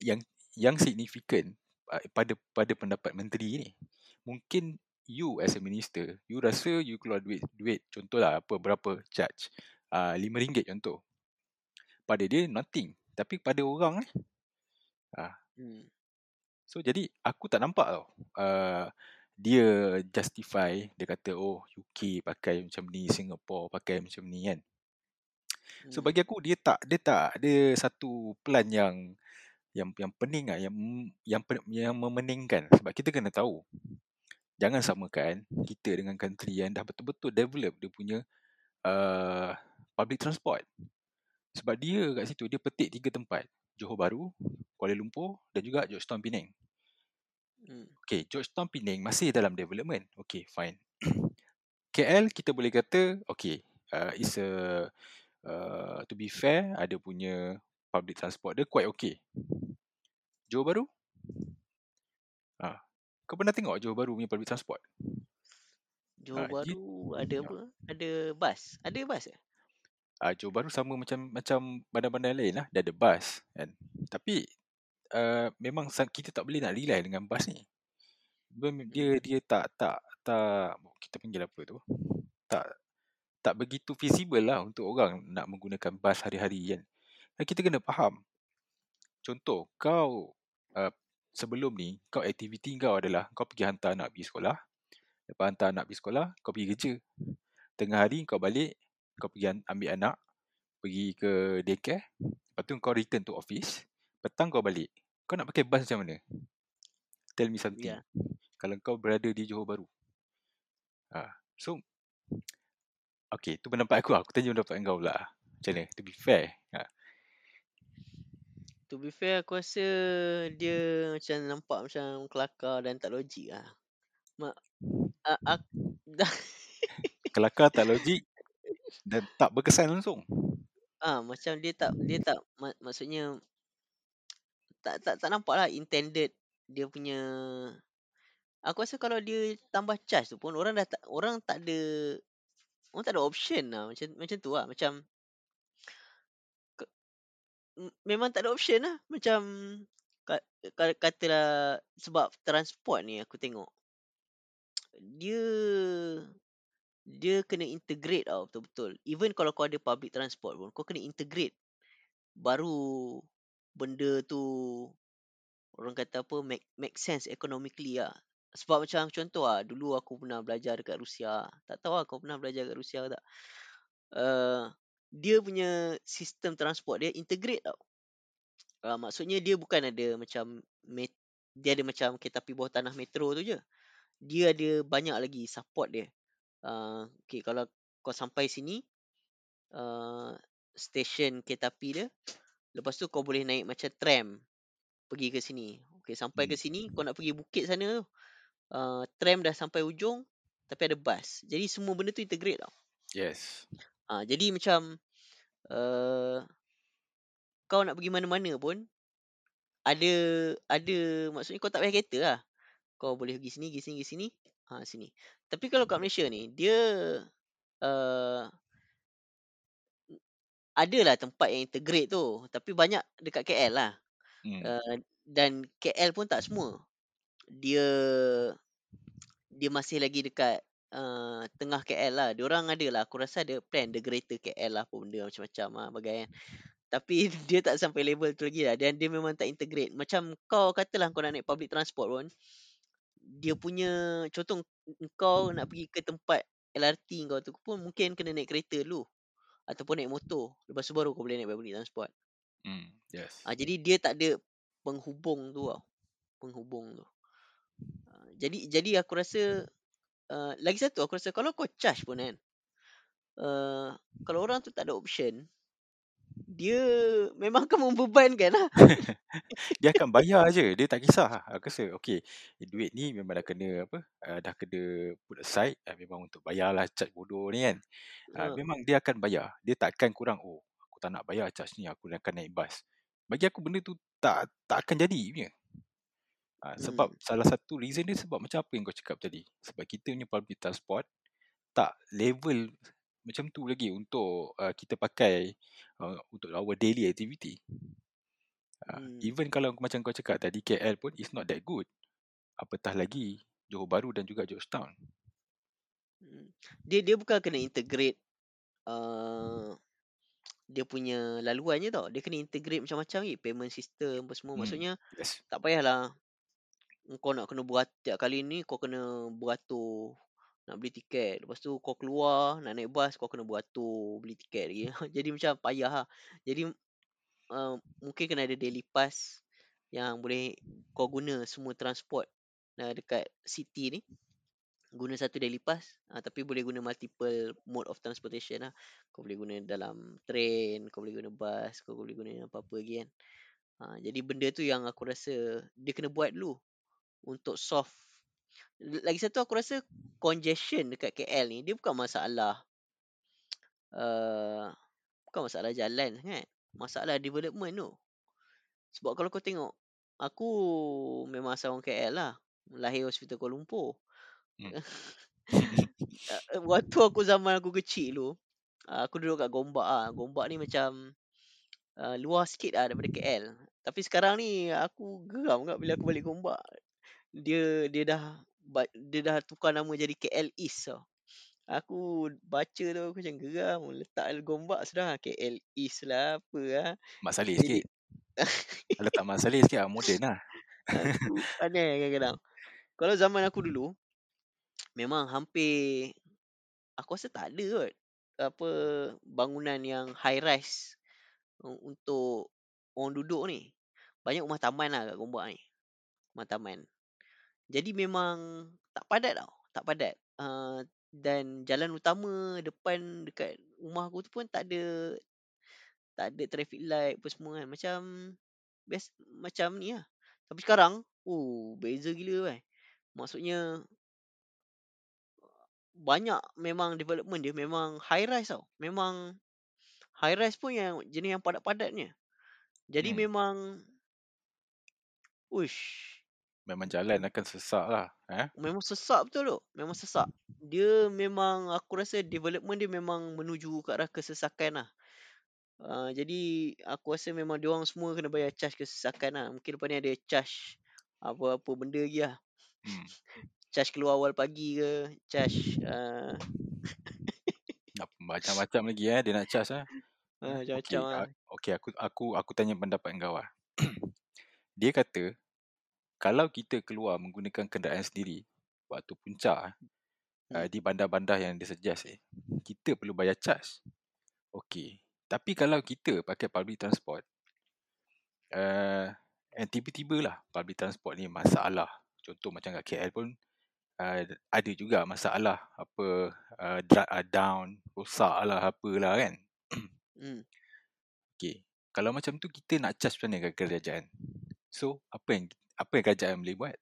Yang yang signifikan uh, pada pada pendapat menteri ni, mungkin you as a minister, you rasa you keluar duit duit contohlah apa berapa charge uh, RM5 contoh. Pada dia nothing. Tapi pada orang ni Hmm. So jadi aku tak nampak tau uh, dia justify dia kata oh UK pakai macam ni Singapore pakai macam ni kan. So Hmm. bagi aku dia tak dia tak ada satu plan yang yang yang pening ah yang yang yang memeningkan sebab kita kena tahu jangan samakan kita dengan country yang dah betul-betul develop dia punya uh, public transport. Sebab dia kat situ dia petik tiga tempat. Johor Bahru, Kuala Lumpur dan juga Georgetown Penang. Hmm. Okay, Georgetown Penang masih dalam development. Okay, fine. KL kita boleh kata, okay, uh, it's a, uh, to be fair, ada punya public transport dia quite okay. Johor Bahru? Ah, kau pernah tengok Johor Bahru punya public transport? Johor Ah, dia- Bahru ada apa? Ada bas. Ada bas ke? Ah, Johor Bahru sama macam macam bandar-bandar lain lah, dia ada bas kan. Tapi uh, memang kita tak boleh nak rely dengan bas ni. Dia dia, tak tak tak kita panggil apa tu? Tak tak begitu feasible lah untuk orang nak menggunakan bas hari-hari kan. Kita kena faham. Contoh, kau uh, sebelum ni, kau aktiviti kau adalah kau pergi hantar anak pergi sekolah. Lepas hantar anak pergi sekolah, kau pergi kerja. Tengah hari kau balik, kau pergi ambil anak. pergi ke daycare, lepas tu kau return to office, petang kau balik. Kau nak pakai bus macam mana? Tell me something. Ya. Kalau kau berada di Johor Bahru. Ha. So, okay, tu pendapat aku. Aku tanya pendapat kau pula. Macam mana? To be fair. Ha. To be fair aku rasa dia macam nampak macam kelakar dan tak logik lah. Mak, uh, aku, dah, Kelakar tak logik dan tak berkesan langsung. ah macam dia tak dia tak mak, maksudnya tak tak tak nampak lah intended dia punya aku rasa kalau dia tambah charge tu pun orang dah tak orang tak ada orang tak ada option lah macam macam tu lah. Macam ke- memang tak ada option lah. Macam ka- ka- katalah sebab transport ni aku tengok dia dia kena integrate tau betul-betul. Even kalau kau ada public transport pun kau kena integrate. Baru benda tu orang kata apa make make sense economically lah sebab macam contoh ah dulu aku pernah belajar dekat Rusia. Tak tahu lah kau pernah belajar dekat Rusia ke tak? Uh, dia punya sistem transport dia integrate tau. Uh, maksudnya dia bukan ada macam met, dia ada macam kereta api bawah tanah metro tu je. Dia ada banyak lagi support dia. Uh, okay kalau kau sampai sini uh, stesen kereta api dia lepas tu kau boleh naik macam tram pergi ke sini. Okay sampai ke Hmm. sini kau nak pergi bukit sana tu uh, tram dah sampai ujung tapi ada bas jadi semua benda tu integrate tau. Yes. uh, jadi macam uh, kau nak pergi mana-mana pun ada ada maksudnya kau tak payah kereta lah. Kau boleh pergi sini pergi sini pergi sini ha sini. Tapi kalau kat Malaysia ni dia uh, adalah tempat yang integrate tu tapi banyak dekat KL lah. Hmm. uh, dan KL pun tak semua. Dia dia masih lagi dekat uh, tengah KL lah. Dia orang ada lah aku rasa ada plan the greater KL lah apa benda macam-macam lah bagai kan. Tapi dia tak sampai level tu lagi lah. Dan dia memang tak integrate. Macam kau katalah kau nak naik public transport pun dia punya contoh kau nak pergi ke tempat LRT kau tu pun mungkin kena naik kereta dulu ataupun naik motor lepas tu baru kau boleh naik public transport Hmm. Yes. ah jadi dia tak ada penghubung tu tau penghubung tu Ah, jadi jadi aku rasa uh, lagi satu aku rasa kalau kau charge pun kan uh, kalau orang tu tak ada option dia memang akan membebankan lah Dia akan bayar je. Dia tak kisah. Aku rasa okay. Duit ni memang dah kena apa. Uh, dah kena put aside. Uh, memang untuk bayarlah charge bodoh ni kan. Uh, uh, memang dia akan bayar. Dia takkan kurang. Oh aku tak nak bayar charge ni. Aku akan naik bas. Bagi aku benda tu tak tak akan jadi punya. Uh, sebab hmm, salah satu reason dia sebab macam apa yang kau cakap tadi. Sebab kita punya public transport tak level macam tu lagi untuk uh, kita pakai uh, untuk our daily activity. Uh, hmm, even kalau macam kau cakap tadi KL pun is not that good. Apatah lagi Johor Bahru dan juga Georgetown. hmm. dia dia bukan kena integrate uh, dia punya laluan je tau dia kena integrate macam-macam ni payment system apa semua Hmm. maksudnya Yes. tak payahlah kau nak kena buat tiap kali ni kau kena beratur nak beli tiket. Lepas tu kau keluar nak naik bas kau kena beratur beli tiket lagi. Jadi macam payah lah. Jadi uh, mungkin kena ada daily pass yang boleh kau guna semua transport uh, dekat city ni. Guna satu daily pass uh, tapi boleh guna multiple mode of transportation lah. Kau boleh guna dalam train kau boleh guna bas kau boleh guna apa-apa lagi kan. Uh, jadi benda tu yang aku rasa dia kena buat dulu untuk solve lagi satu aku rasa congestion dekat KL ni dia bukan masalah uh, bukan masalah jalan kan masalah development tu. Sebab kalau kau tengok aku memang asal orang KL lah. Lahir hospital Kuala Lumpur. Hmm. Uh, waktu aku zaman aku kecil dulu uh, aku duduk kat Gombak ah Gombak ni macam uh, luar sikit lah daripada KL tapi sekarang ni aku geram kat bila aku balik Gombak dia dia dah ba- dia dah tukar nama jadi KL East tau aku baca tu aku macam geram letak Gombak sudah KL East lah apa lah Mak Saleh sikit. Letak Mak Saleh sikit ah, moden lah. aku aneh kadang-kadang kalau zaman aku dulu memang hampir aku rasa tak ada kot apa bangunan yang high rise untuk orang duduk ni. Banyak rumah taman lah kat Gombak ni. Rumah taman. Jadi memang tak padat tau. Tak padat. Uh, dan jalan utama depan dekat rumah aku tu pun tak ada tak ada traffic light apa semua kan. Macam best macam ni lah. Tapi sekarang, oh beza gila kan. Maksudnya banyak memang development dia memang high rise tau. Memang high rise pun yang jenis yang padat-padatnya. Jadi Hmm. memang uish Memang jalan akan sesak lah. Eh? memang sesak betul tu. Memang sesak. Dia memang aku rasa development dia memang menuju ke arah kesesakan lah. Uh, jadi aku rasa memang dia orang semua kena bayar charge kesesakan lah. Mungkin lepas ni ada charge apa-apa benda lagi lah. Hmm. Charge keluar awal pagi ke, charge uh, Macam-macam lagi eh dia nak charge eh. uh, Okay, macam-macam lah. okay aku aku aku tanya pendapat kau lah. dia kata kalau kita keluar menggunakan kenderaan sendiri waktu puncak eh, uh, Hmm. di bandar-bandar yang dia suggest eh, kita perlu bayar charge. Okey. Tapi kalau kita pakai public transport uh, and tiba-tiba lah public transport ni masalah. Contoh macam kat KL pun uh, ada juga masalah apa uh, dra- uh, down, rosak lah apalah kan. Hmm. Okay. Kalau macam tu kita nak charge macam mana ke kerajaan? So, apa yang apa yang kerajaan boleh buat?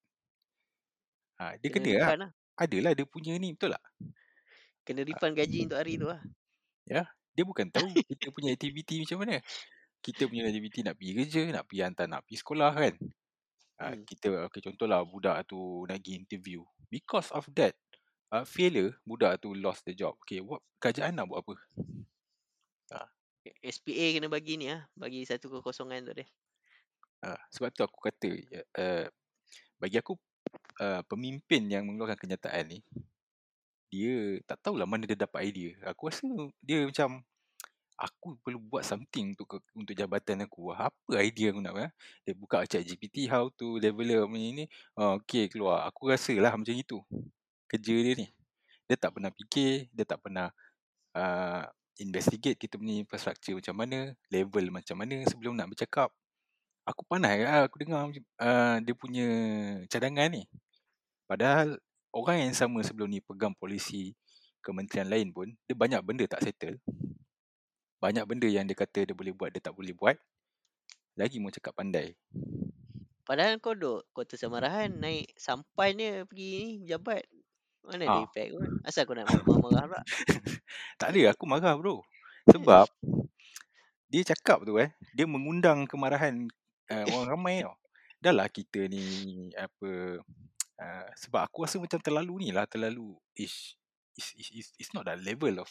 Ha, dia Kena kena lah. lah. Adalah dia punya ni, betul tak? Kena refund gaji untuk hari tu lah. Dia bukan tahu kita punya aktiviti macam mana. Kita punya aktiviti nak pergi kerja, nak pergi hantar, nak pergi sekolah kan. Ha, Hmm. kita, okay, contohlah budak tu nak pergi interview. Because of that, uh, failure, budak tu lost the job. Okay, what, kerajaan nak buat apa? SPA kena bagi ni lah. Bagi satu kekosongan tu dia. Ha, sebab tu aku kata, uh, bagi aku uh, pemimpin yang mengeluarkan kenyataan ni, dia tak tahulah mana dia dapat idea. Aku rasa dia macam aku perlu buat something untuk ke- untuk jabatan aku. Apa idea aku nak buat? Dia buka chat GPT how to develop ni ni. Oh, okay keluar. Aku rasa lah macam itu. Kerja dia ni. Dia tak pernah fikir, dia tak pernah uh, investigate kita punya infrastructure macam mana, level macam mana sebelum nak bercakap. Aku panas lah aku dengar uh, dia punya cadangan ni. Padahal orang yang sama sebelum ni pegang polisi kementerian lain pun, dia banyak benda tak settle. Banyak benda yang dia kata dia boleh buat, dia tak boleh buat. Lagi mau cakap pandai. Padahal kau duk kota Samarahan naik dia pergi ni pejabat. Mana ada Ha. efek pun. Asal kau nak marah-marah pula? Tak ada, aku marah bro. Sebab dia cakap tu eh, dia mengundang kemarahan uh, orang ramai tau. Dah lah kita ni apa uh, sebab aku rasa macam terlalu ni lah, terlalu ish, is is is it's not that level of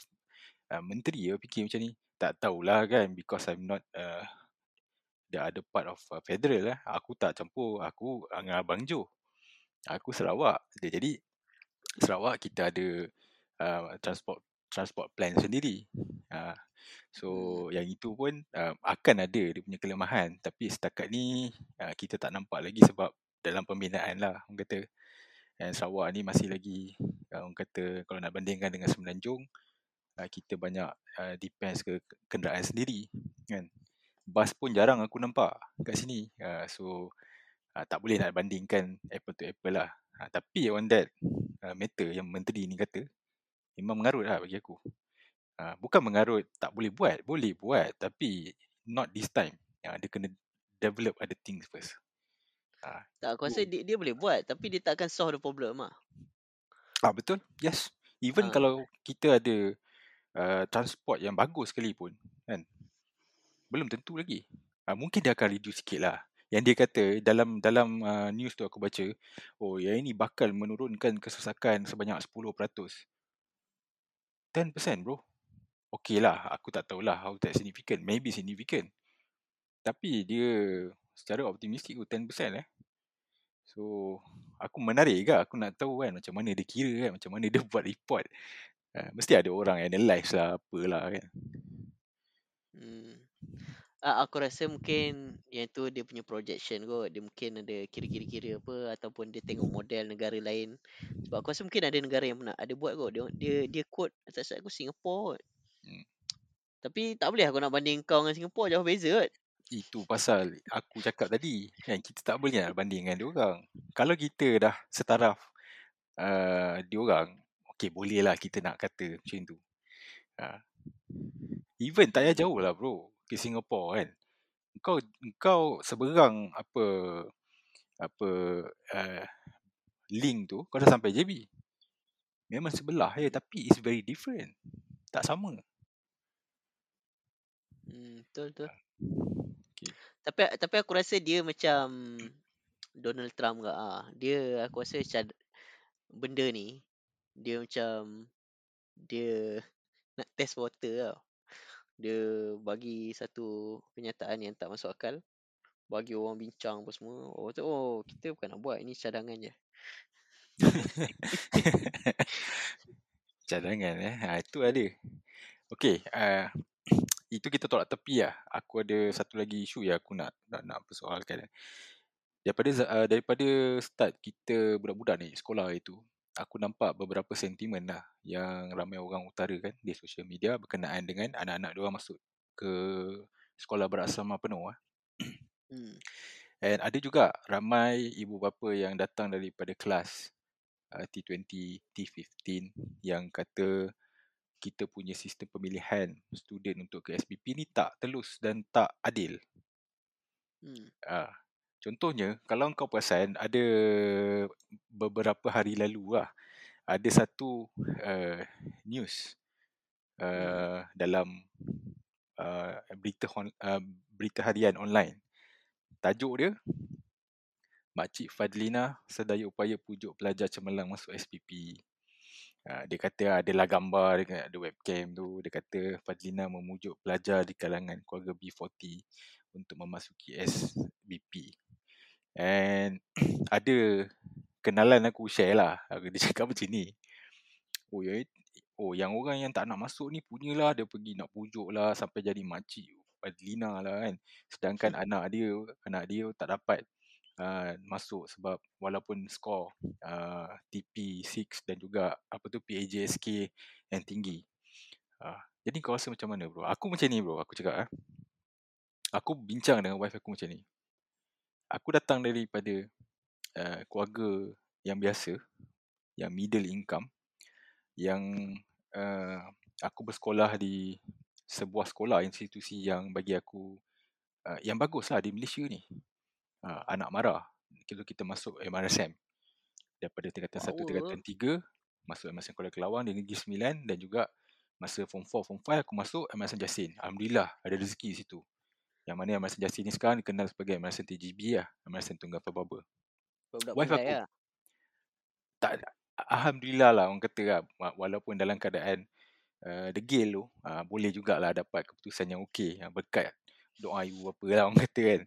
uh, menteri ya fikir macam ni. Tak tahulah kan because I'm not uh, the other part of uh, federal lah. Aku tak campur, aku dengan Abang Jo. Aku Sarawak. Jadi Sarawak kita ada uh, transport transport plan sendiri. Uh, so Hmm. yang itu pun uh, akan ada dia punya kelemahan tapi setakat ni uh, kita tak nampak lagi sebab dalam pembinaan lah orang kata. Dan Sarawak ni masih lagi uh, orang kata kalau nak bandingkan dengan Semenanjung uh, kita banyak uh, depends ke kenderaan sendiri kan. Bas pun jarang aku nampak kat sini. Uh, so uh, tak boleh nak bandingkan apple to apple lah. Uh, tapi on that uh, matter yang menteri ni kata memang mengarut lah bagi aku. Uh, bukan mengarut tak boleh buat, boleh buat tapi not this time. Uh, dia kena develop other things first. Uh, Tak, aku rasa dia, dia boleh buat tapi dia tak akan solve the problem lah. ah betul. Yes. Even Ah. kalau kita ada uh, transport yang bagus sekalipun kan belum tentu lagi. Uh, mungkin dia akan reduce sikit lah. Yang dia kata dalam dalam uh, news tu aku baca, oh yang ini bakal menurunkan kesesakan sebanyak 10%. 10% bro. Okay lah, aku tak tahulah how that significant. Maybe significant. Tapi dia secara optimistik tu 10% eh. So, aku menarik ke aku nak tahu kan macam mana dia kira kan, macam mana dia buat report. Uh, mesti ada orang analyse lah apalah kan. Hmm. Ah, aku rasa mungkin yang tu dia punya projection kot. Dia mungkin ada kira-kira-kira apa ataupun dia tengok model negara lain. Sebab aku rasa mungkin ada negara yang pernah ada buat kot. Dia dia dia quote silap aku Singapore kot. Hmm. Tapi tak boleh aku nak banding kau dengan Singapura jauh beza kot. Itu pasal aku cakap tadi kan kita tak boleh nak banding dengan dia orang. Kalau kita dah setaraf uh, dia orang, okey boleh lah kita nak kata macam tu. Uh, even tak payah jauh lah bro ke Singapura kan. Kau kau seberang apa apa uh, link tu kau dah sampai JB. Memang sebelah je tapi it's very different. Tak sama. Hmm, betul betul. Okay. Tapi tapi aku rasa dia macam Donald Trump ke ah. Dia aku rasa macam benda ni dia macam dia nak test water tau. Dia bagi satu kenyataan yang tak masuk akal. Bagi orang bincang apa semua. Oh, tu, oh kita bukan nak buat. Ini cadangan je. Cadangan eh. Ha, itu ada. Okey, uh, itu kita tolak tepi lah. Aku ada satu lagi isu yang aku nak nak, nak persoalkan. Daripada uh, daripada start kita budak-budak ni sekolah itu, aku nampak beberapa sentimen lah yang ramai orang utarakan di social media berkenaan dengan anak-anak dia masuk ke sekolah berasrama penuh lah. Hmm. And ada juga ramai ibu bapa yang datang daripada kelas uh, T20, T15 yang kata kita punya sistem pemilihan student untuk ke SPP ni tak telus dan tak adil. Hmm. Uh, contohnya, kalau kau perasan ada beberapa hari lalu lah, ada satu uh, news uh, dalam uh, berita hon, uh, berita harian online. Tajuk dia Makcik Fadlina sedaya upaya pujuk pelajar cemerlang masuk SPP. Uh, dia kata adalah gambar dengan ada webcam tu. Dia kata Fadlina memujuk pelajar di kalangan keluarga B40 untuk memasuki SBP. And ada kenalan aku share lah. Dia cakap macam ni. Oh, ya, oh yang orang yang tak nak masuk ni punyalah dia pergi nak pujuk lah sampai jadi makcik Fadlina lah kan. Sedangkan anak dia, anak dia tak dapat uh, masuk sebab walaupun skor uh, TP6 dan juga apa tu PAJSK yang tinggi. Uh, jadi kau rasa macam mana bro? Aku macam ni bro, aku cakap eh. Aku bincang dengan wife aku macam ni. Aku datang daripada uh, keluarga yang biasa, yang middle income, yang uh, aku bersekolah di sebuah sekolah institusi yang bagi aku uh, yang bagus lah di Malaysia ni. Uh, anak marah kita kita masuk MRSM daripada tingkatan 1 Power. tingkatan 3 masuk MRSM Kuala Kelawang di Negeri Sembilan dan juga masa form 4 form 5 aku masuk MRSM Jasin alhamdulillah ada rezeki situ yang mana MRSM Jasin ni sekarang dikenal sebagai MRSM TGB lah MRSM Tunggal Fababa Wife aku. lah. tak alhamdulillah lah orang kata lah wa- walaupun dalam keadaan uh, degil tu uh, boleh jugalah dapat keputusan yang okey uh, berkat doa ibu apa lah orang kata kan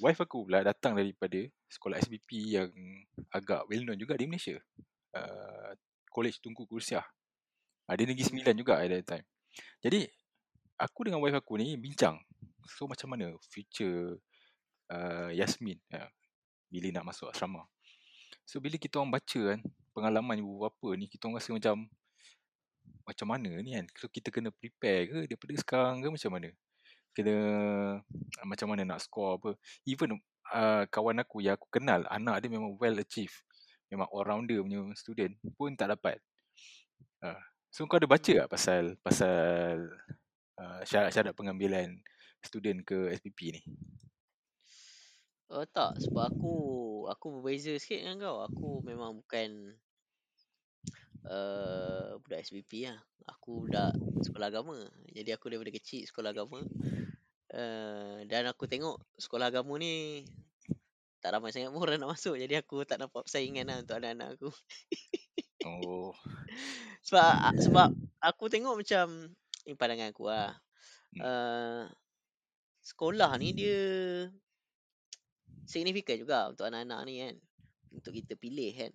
wife aku pula datang daripada sekolah SBP yang agak well known juga di Malaysia uh, College Tunku Kursiah uh, di Negeri Sembilan juga at that time jadi aku dengan wife aku ni bincang so macam mana future uh, Yasmin uh, bila nak masuk asrama So bila kita orang baca kan pengalaman ibu bapa ni kita orang rasa macam macam mana ni kan. So kita kena prepare ke daripada sekarang ke macam mana? Kena macam mana nak score apa. Even uh, kawan aku yang aku kenal anak dia memang well achieved. Memang all rounder punya student pun tak dapat. Uh, so kau ada baca tak pasal pasal uh, syarat-syarat pengambilan student ke SPP ni? Oh tak, sebab aku aku berbeza sikit dengan kau. Aku memang bukan uh, budak SBP lah. Aku budak sekolah agama. Jadi aku daripada kecil sekolah agama. Uh, dan aku tengok sekolah agama ni tak ramai sangat pun orang nak masuk. Jadi aku tak nampak persaingan lah untuk anak-anak aku. Oh, Sebab sebab aku tengok macam ini pandangan aku lah. Hmm. Uh, sekolah ni dia signifikan juga untuk anak-anak ni kan. Untuk kita pilih kan.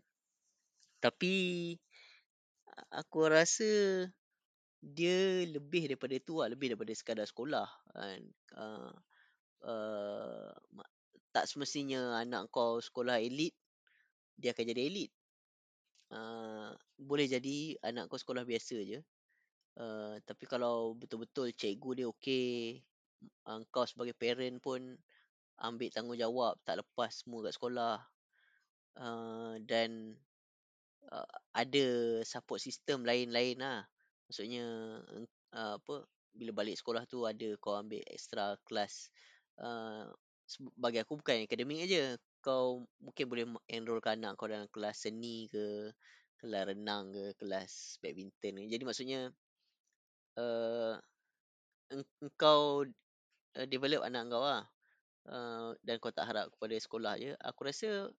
Tapi aku rasa dia lebih daripada tu lah. Lebih daripada sekadar sekolah kan. Uh, uh, tak semestinya anak kau sekolah elit dia akan jadi elit. Uh, boleh jadi anak kau sekolah biasa je Uh, tapi kalau betul-betul cikgu dia okey, uh, kau sebagai parent pun ambil tanggungjawab, tak lepas semua kat sekolah. Uh, dan uh, ada support system lain-lain lah. Maksudnya uh, apa bila balik sekolah tu ada kau ambil extra kelas. Uh, bagi aku bukan akademik aja. Kau mungkin boleh enrollkan anak kau dalam kelas seni ke, kelas renang ke, kelas badminton ke. Jadi maksudnya uh, eng- engkau uh, develop anak kau lah. Uh, dan kau tak harap kepada sekolah je. Aku rasa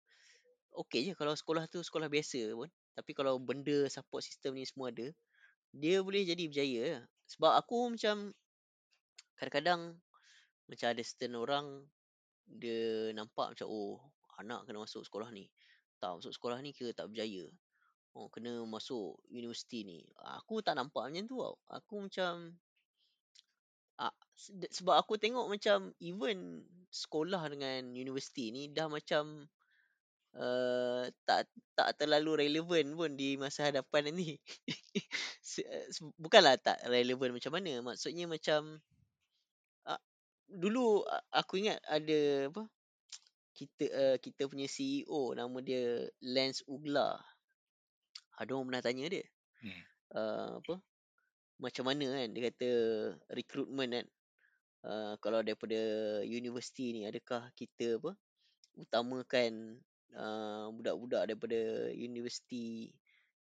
okey je kalau sekolah tu sekolah biasa pun. Tapi kalau benda support system ni semua ada, dia boleh jadi berjaya. Sebab aku macam kadang-kadang macam ada certain orang dia nampak macam oh anak kena masuk sekolah ni. Tak masuk sekolah ni kira tak berjaya. Oh kena masuk universiti ni. Aku tak nampak macam tu tau. Aku macam ah, sebab aku tengok macam even sekolah dengan universiti ni dah macam uh, tak tak terlalu relevan pun di masa hadapan. Se- eh, Bukanlah tak relevan macam mana. Maksudnya macam ah, dulu aku ingat ada apa kita uh, kita punya CEO nama dia Lance Ugla. Ada orang pernah tanya dia. Hmm. Uh, apa macam mana kan dia kata recruitment kan uh, kalau daripada universiti ni adakah kita apa utamakan uh, budak-budak daripada universiti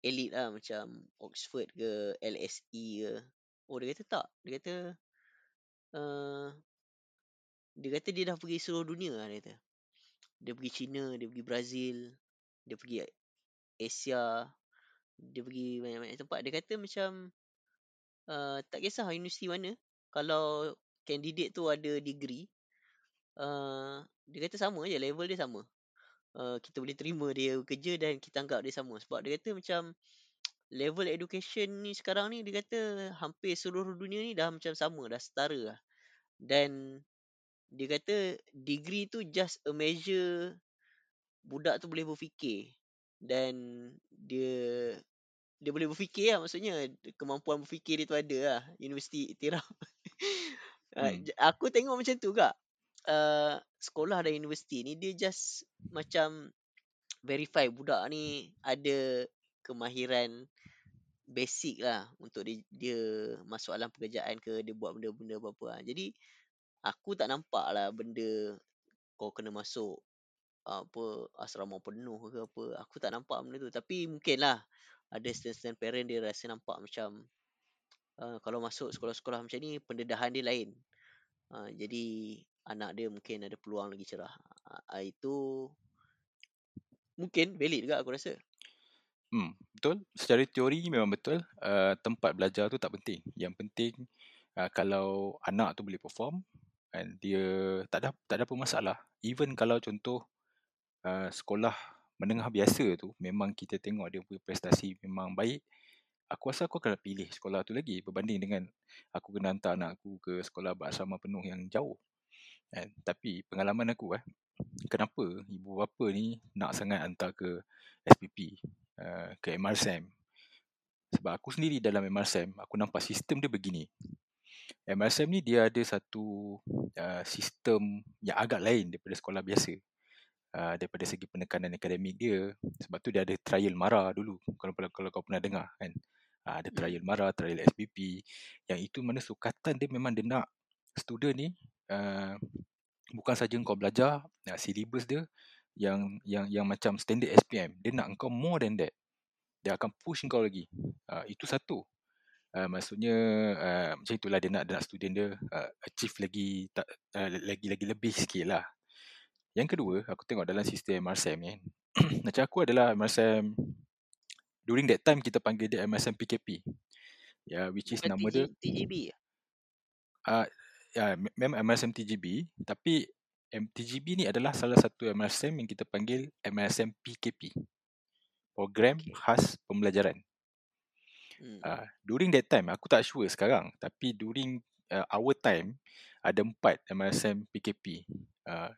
elit lah macam Oxford ke LSE ke oh dia kata tak dia kata uh, dia kata dia dah pergi seluruh dunia lah dia kata dia pergi China dia pergi Brazil dia pergi Asia dia pergi banyak-banyak tempat. Dia kata macam uh, tak kisah universiti mana kalau candidate tu ada degree uh, dia kata sama je level dia sama. Uh, kita boleh terima dia kerja dan kita anggap dia sama. Sebab dia kata macam level education ni sekarang ni dia kata hampir seluruh dunia ni dah macam sama dah setara lah. Dan dia kata degree tu just a measure budak tu boleh berfikir dan dia dia boleh berfikir lah maksudnya kemampuan berfikir dia tu ada lah universiti iktiraf uh, Hmm. aku tengok macam tu kak uh, sekolah dan universiti ni dia just macam verify budak ni ada kemahiran basic lah untuk dia, dia masuk alam pekerjaan ke dia buat benda-benda apa-apa lah. Jadi aku tak nampak lah benda kau kena masuk apa asrama penuh ke apa. Aku tak nampak benda tu. Tapi mungkin lah ada certain parent dia rasa nampak macam uh, kalau masuk sekolah-sekolah macam ni pendedahan dia lain. Uh, jadi anak dia mungkin ada peluang lagi cerah. Uh, itu mungkin valid juga aku rasa. Hmm, betul. Secara teori memang betul. Uh, tempat belajar tu tak penting. Yang penting uh, kalau anak tu boleh perform and dia tak ada tak ada apa masalah. Even kalau contoh uh, sekolah menengah biasa tu memang kita tengok dia punya prestasi memang baik. Aku rasa aku akan pilih sekolah tu lagi berbanding dengan aku kena hantar anak aku ke sekolah berasrama penuh yang jauh. Kan? Tapi pengalaman aku eh, kenapa ibu bapa ni nak sangat hantar ke SPP, uh, ke MRSAM. Sebab aku sendiri dalam MRSAM, aku nampak sistem dia begini. MRSAM ni dia ada satu uh, sistem yang agak lain daripada sekolah biasa. Uh, daripada segi penekanan akademik dia. Sebab tu dia ada trial MARA dulu. Kalau kalau, kalau kau pernah dengar kan. Uh, ada Hmm. trial MARA, trial SPP. Yang itu mana sukatan dia memang dia nak student ni uh, bukan saja kau belajar uh, syllabus dia yang yang yang macam standard SPM. Dia nak kau more than that. Dia akan push kau lagi. Uh, itu satu. Uh, maksudnya uh, macam itulah dia nak dia nak student dia uh, achieve lagi tak uh, lagi lagi lebih sikit lah. Yang kedua, aku tengok dalam sistem MRSAM ni. macam aku adalah MRSAM during that time kita panggil dia MRSAM PKP. Ya, yeah, which is Bukan nama TG, dia TGB uh, ya me- memang MRSAM TGB tapi MTGB ni adalah salah satu MRSAM yang kita panggil MRSAM PKP. Program Okay. khas pembelajaran. Hmm. Uh, during that time, aku tak sure sekarang, tapi during uh, our time, ada empat MRSM PKP. Uh,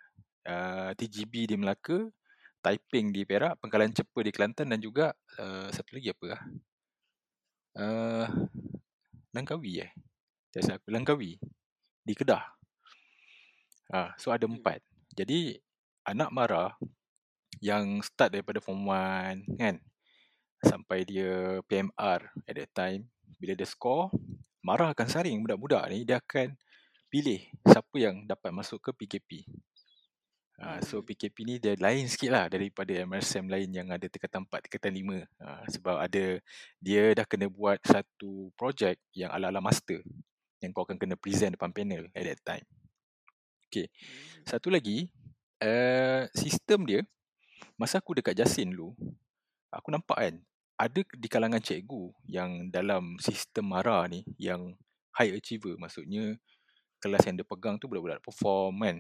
uh, TGB di Melaka, Taiping di Perak, Pengkalan Cepa di Kelantan dan juga uh, satu lagi apa lah. Uh, Langkawi eh. Silap aku. Langkawi. Di Kedah. Ha, so ada Hmm. empat. Jadi anak Mara yang start daripada form 1 kan sampai dia PMR at that time bila dia score Mara akan saring budak-budak ni dia akan pilih siapa yang dapat masuk ke PKP. Ha, so. PKP ni dia lain sikit lah daripada MRSM lain yang ada tingkatan 4, tingkatan 5. Ha, sebab ada dia dah kena buat satu projek yang ala-ala master yang kau akan kena present depan panel at that time. Okay. Hmm. Satu lagi, uh, sistem dia, masa aku dekat Jasin dulu, aku nampak kan, ada di kalangan cikgu yang dalam sistem MARA ni, yang high achiever, maksudnya kelas yang dia pegang tu budak-budak perform kan.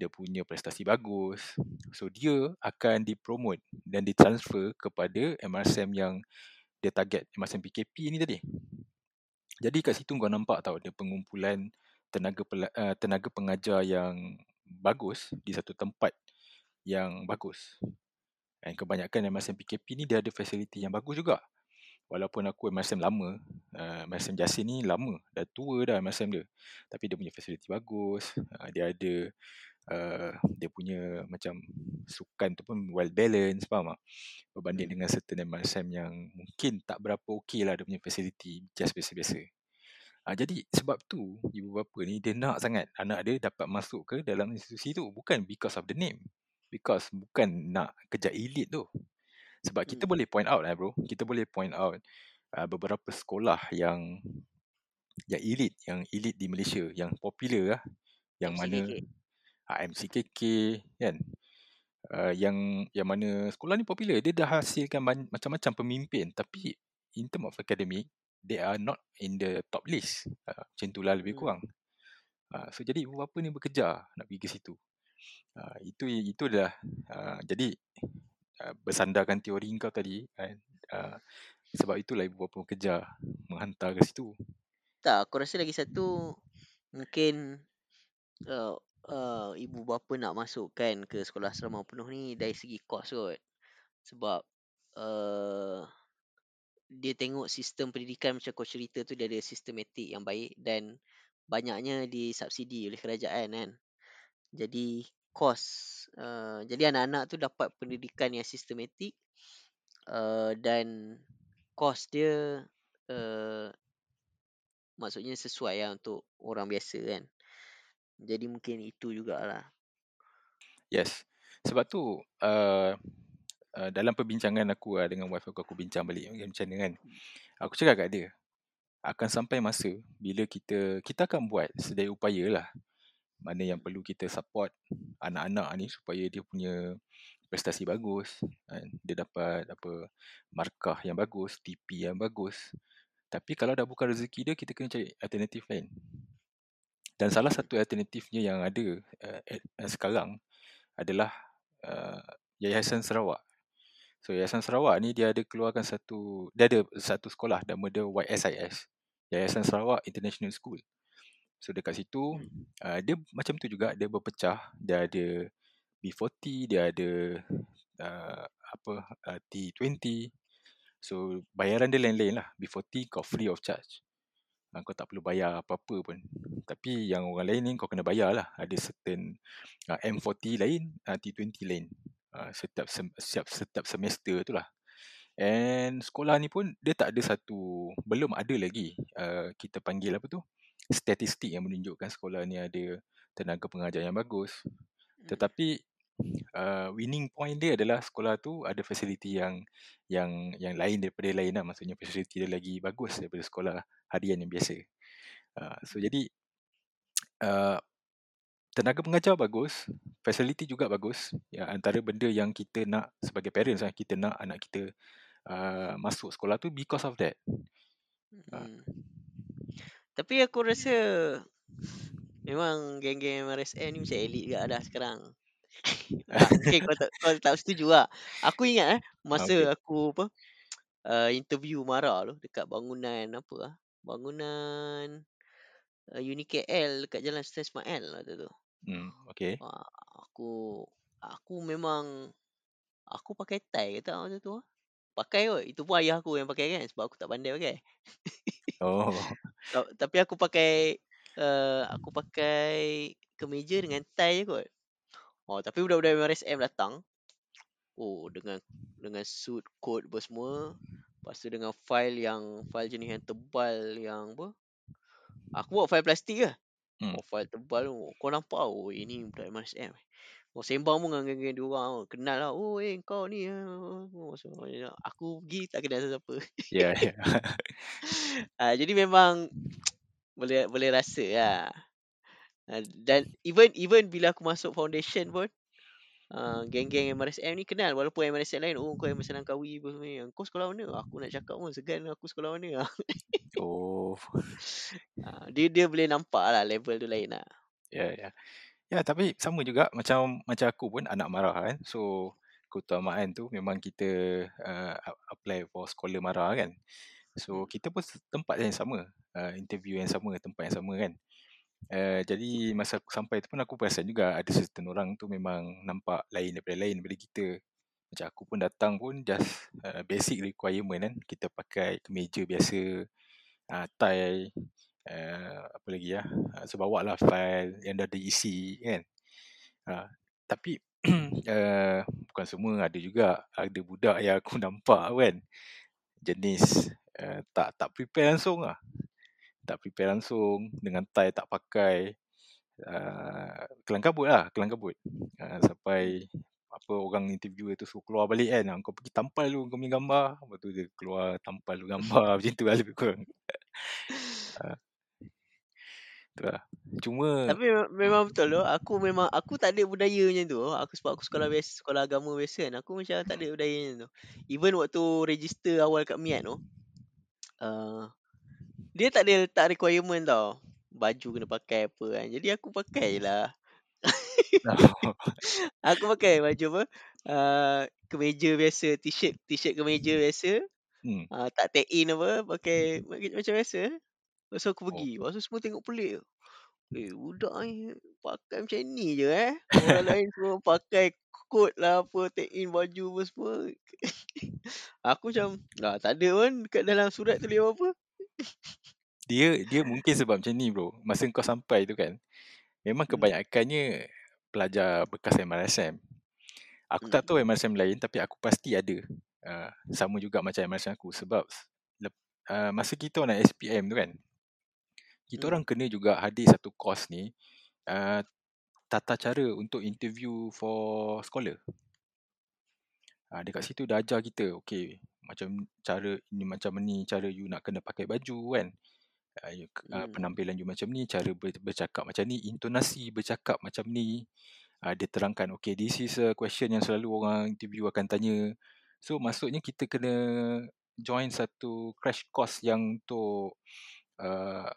Dia punya prestasi bagus. So dia akan dipromote dan ditransfer kepada MRSM yang dia target MRSM PKP ni tadi. Jadi kat situ kau nampak tau ada pengumpulan tenaga uh, tenaga pengajar yang bagus di satu tempat yang bagus. Dan kebanyakan MSM PKP ni dia ada fasiliti yang bagus juga. Walaupun aku MSM lama, uh, MSM Jasin ni lama, dah tua dah MSM dia. Tapi dia punya fasiliti bagus, uh, dia ada uh, dia punya macam sukan tu pun well balanced, faham tak? Berbanding Hmm. dengan certain MSM yang mungkin tak berapa okey lah dia punya fasiliti, just biasa-biasa. Ha, jadi sebab tu ibu bapa ni dia nak sangat anak dia dapat masuk ke dalam institusi tu bukan because of the name. Because bukan nak kerja elite tu. Sebab kita Hmm. boleh point out lah bro. Kita boleh point out uh, beberapa sekolah yang yang elite, yang elite di Malaysia, yang popular lah. Yang mana. Ha, MCKK kan. Uh, yang yang mana sekolah ni popular. Dia dah hasilkan macam-macam pemimpin. Tapi in term of academic, they are not in the top list. Uh, macam itulah lebih Hmm. kurang. Uh, so jadi ibu bapa ni bekerja nak pergi ke situ. Uh, itu itu dah uh, jadi uh, bersandarkan teori kau tadi kan. Uh, sebab itulah ibu bapa bekerja menghantar ke situ. Tak, aku rasa lagi satu mungkin uh, uh, ibu bapa nak masukkan ke sekolah asrama penuh ni dari segi kos kot. Sebab uh, dia tengok sistem pendidikan macam kau cerita tu dia ada sistematik yang baik dan banyaknya disubsidi oleh kerajaan kan. Jadi kos uh, jadi anak-anak tu dapat pendidikan yang sistematik uh, dan kos dia uh, maksudnya sesuai lah untuk orang biasa kan. Jadi mungkin itu jugalah. Yes. Sebab tu uh, uh, dalam perbincangan aku uh, dengan wife aku aku bincang balik macam mana kan. Aku cakap kat dia akan sampai masa bila kita kita akan buat sedaya upaya lah mana yang perlu kita support anak-anak ni supaya dia punya prestasi bagus kan? dia dapat apa markah yang bagus TP yang bagus tapi kalau dah bukan rezeki dia kita kena cari alternatif lain dan salah satu alternatifnya yang ada uh, sekarang adalah uh, Yayasan Sarawak So Yayasan Sarawak ni dia ada keluarkan satu dia ada satu sekolah nama dia YSIS. Yayasan Sarawak International School. So dekat situ uh, dia macam tu juga dia berpecah. Dia ada B40, dia ada uh, apa uh, T20. So bayaran dia lain-lain lah. B40 kau free of charge. Uh, kau tak perlu bayar apa-apa pun. Tapi yang orang lain ni kau kena bayar lah. Ada certain uh, M40 lain, uh, T20 lain. Uh, setiap sem- setiap setiap semester tu lah. And sekolah ni pun dia tak ada satu belum ada lagi uh, kita panggil apa tu statistik yang menunjukkan sekolah ni ada tenaga pengajar yang bagus. Hmm. Tetapi uh, winning point dia adalah sekolah tu ada fasiliti yang yang yang lain daripada lain lah. Maksudnya fasiliti dia lagi bagus daripada sekolah harian yang biasa. Uh, so jadi uh, tenaga pengajar bagus, fasiliti juga bagus. Ya, antara benda yang kita nak sebagai parents lah, kita nak anak kita uh, masuk sekolah tu because of that. Uh, Hmm. Tapi aku rasa memang geng-geng MRSM ni macam elit juga dah sekarang. mungkin kau tak, kau tak setuju lah. Aku ingat eh, masa okay. aku apa, uh, interview Mara tu dekat bangunan apa lah. Bangunan uh, Uni dekat Jalan Sultan Ismail lah tu. Hmm, okay. Wah, aku aku memang aku pakai tie tak masa tu. Pakai kot. Itu pun ayah aku yang pakai kan sebab aku tak pandai pakai. Oh. Ta- Tapi aku pakai uh, aku pakai kemeja dengan tie je kot. Oh, tapi budak-budak MRSM datang. Oh, dengan dengan suit, coat apa semua. Lepas tu dengan file yang file jenis yang tebal yang apa? Aku bawa file plastik ke. Hmm. Oh, file tebal tu. Kau nampak oh ini budak MRSM. Oh, sembang pun dengan geng-geng dia orang. Oh, kenal lah. Oh, eh kau ni. ah." Oh, so, aku pergi tak kenal siapa. Ya, ya. Ah, jadi memang boleh boleh rasa lah. Ah, dan even even bila aku masuk foundation pun uh, geng-geng MRSM ni kenal walaupun MRSM lain oh kau MRSM Langkawi apa semua kau sekolah mana aku nak cakap pun segan aku sekolah mana Oh, uh, dia dia boleh nampak lah level tu lain lah ya, ya. Ya, tapi sama juga macam macam aku pun anak marah kan. So, keutamaan tu memang kita uh, apply for scholar marah kan. So, Hmm. kita pun tempat yang sama. Uh, interview yang sama, tempat yang sama kan. Uh, jadi masa aku sampai tu pun aku perasan juga ada certain orang tu memang nampak lain daripada lain daripada kita. Macam aku pun datang pun just uh, basic requirement kan. Kita pakai kemeja biasa, uh, tie, uh, apa lagi ya. Uh, so bawa lah file yang dah diisi kan. Uh, tapi uh, bukan semua ada juga ada budak yang aku nampak kan jenis uh, tak tak prepare langsung lah tak prepare langsung dengan tie tak pakai uh, kelang kabut lah kelang kabut uh, sampai apa orang interviewer tu suruh keluar balik kan "Ah, kau pergi tampal dulu kau punya gambar. Lepas tu dia keluar tampal dulu gambar macam tu lah lebih kurang. Uh, lah. Cuma tapi memang, betul loh aku memang aku tak ada budaya macam tu. Aku sebab aku sekolah biasa sekolah agama biasa kan aku macam tak ada budaya macam tu. Even waktu register awal kat MIAT tu uh, dia tak ada letak requirement tau baju kena pakai apa kan jadi aku pakai je lah Aku pakai baju apa? Uh, kemeja biasa, t-shirt, t-shirt kemeja biasa. hmm. Uh, tak tag in apa, pakai macam biasa. Lepas tu aku Oh. pergi. Lepas tu semua tengok pelik. Eh, budak ni pakai macam ni je eh. Orang lain semua pakai coat lah apa, tag in baju apa semua. aku macam, lah tak ada pun kat dalam surat tulis apa. Dia dia mungkin sebab macam ni bro masa kau sampai tu kan memang Hmm. kebanyakannya pelajar bekas MRSM aku tak Hmm. tahu MRSM lain tapi aku pasti ada uh, sama juga macam MRSM aku sebab uh, masa kita nak SPM tu kan kita Hmm. orang kena juga hadir satu course ni uh, tata cara untuk interview for scholar uh, dekat situ dah ajar kita okay macam cara ni macam ni cara you nak kena pakai baju kan uh, penampilan you macam ni cara ber, bercakap macam ni intonasi bercakap macam ni uh, dia terangkan okay this is a question yang selalu orang interview akan tanya. So maksudnya kita kena join satu crash course yang untuk uh,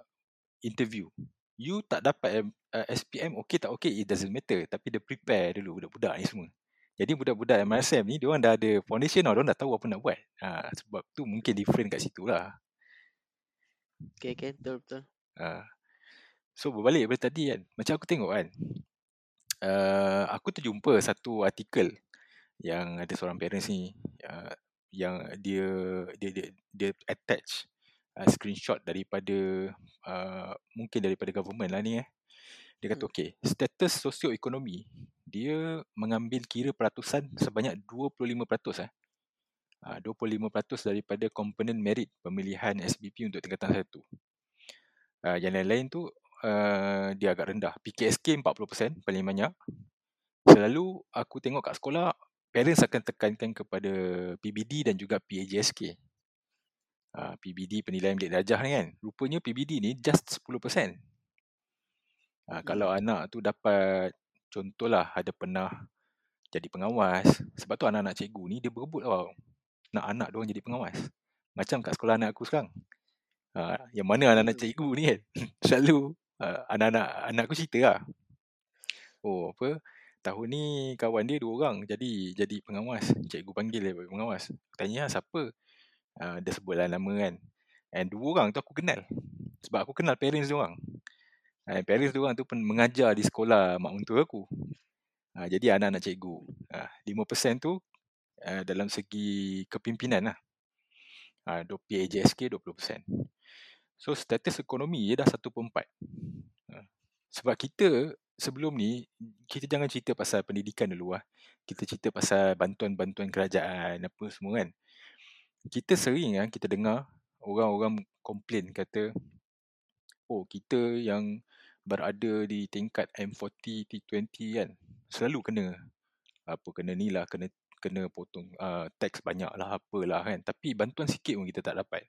interview. You tak dapat uh, SPM okay tak okay it doesn't matter. Tapi dia prepare dulu budak-budak ni semua. Jadi budak-budak MRSM ni diorang dah ada foundation tau diorang dah tahu apa nak buat. Uh, sebab tu mungkin different kat situ lah Okay, okay, betul, betul. Uh, so berbalik daripada tadi kan Macam aku tengok kan uh, Aku terjumpa satu artikel Yang ada seorang parents ni uh, Yang dia Dia dia, dia attach uh, Screenshot daripada uh, Mungkin daripada government lah ni eh Dia kata Hmm. okay Status sosioekonomi Dia mengambil kira peratusan Sebanyak 25% eh 25% daripada komponen merit Pemilihan SBP untuk tingkatan satu Uh, yang lain-lain tu uh, dia agak rendah. PKSK 40% paling banyak. Selalu aku tengok kat sekolah parents akan tekankan kepada PBD dan juga PAJSK. Uh, PBD penilaian bilik darjah ni kan. Rupanya PBD ni just 10%. Uh, kalau Hmm. anak tu dapat contohlah ada pernah jadi pengawas. Sebab tu anak-anak cikgu ni dia berebut tau. Nak anak dia orang jadi pengawas. Macam kat sekolah anak aku sekarang. Uh, yang mana anak-anak cikgu ni kan Selalu uh, anak-anak anak aku cerita lah. Oh apa Tahun ni kawan dia dua orang jadi jadi pengawas. Cikgu panggil dia pengawas. Tanya lah siapa? Uh, Dia sebut lah nama kan. And dua orang tu aku kenal. Sebab aku kenal parents dia orang. Uh, Parents dia orang tu pun mengajar di sekolah mak mentua aku. Uh, Jadi anak-anak cikgu. Uh, 5% tu uh, dalam segi kepimpinan lah uh, PAJSK 20% So status ekonomi dia dah 1.4. Ha. Sebab kita sebelum ni kita jangan cerita pasal pendidikan dulu lah. Kita cerita pasal bantuan-bantuan kerajaan apa semua kan. Kita sering kan kita dengar orang-orang komplain kata oh kita yang berada di tingkat M40 T20 kan selalu kena apa kena ni lah kena kena potong uh, tax banyak lah apalah kan tapi bantuan sikit pun kita tak dapat.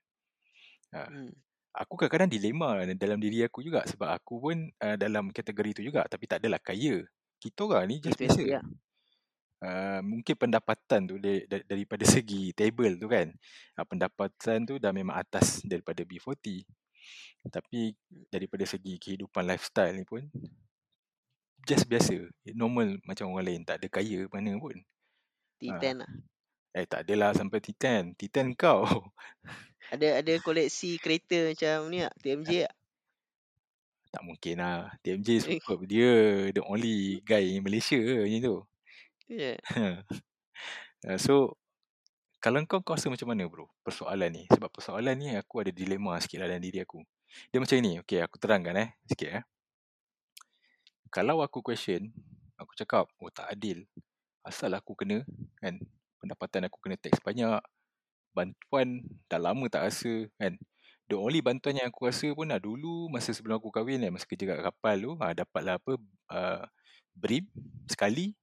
Ha. Hmm. Aku kadang-kadang dilema dalam diri aku juga sebab aku pun uh, dalam kategori tu juga tapi tak adalah kaya. Kita orang ni just biasa. ya. Uh, mungkin pendapatan tu dari, daripada segi table tu kan uh, pendapatan tu dah memang atas daripada B40 tapi daripada segi kehidupan lifestyle ni pun just biasa normal macam orang lain tak ada kaya mana pun T10 lah. eh tak adalah sampai T10 T10 kau. Ada ada koleksi kereta macam ni tak? TMJ tak? tak mungkin lah. TMJ superb. Dia the only guy in Malaysia macam tu? Ya. Uh, so kalau kau kau rasa macam mana bro? Persoalan ni? Sebab persoalan ni aku ada dilema sikit lah dalam diri aku. Dia macam ni. Okay aku terangkan eh sikit eh. Kalau aku question aku cakap oh tak adil asal aku kena kan? Pendapatan aku kena tax banyak bantuan dah lama tak rasa kan? The only bantuan yang aku rasa pun dah dulu masa sebelum aku kahwin kan masa kerja kat kapal tu ha, dapatlah apa uh, BRIM sekali.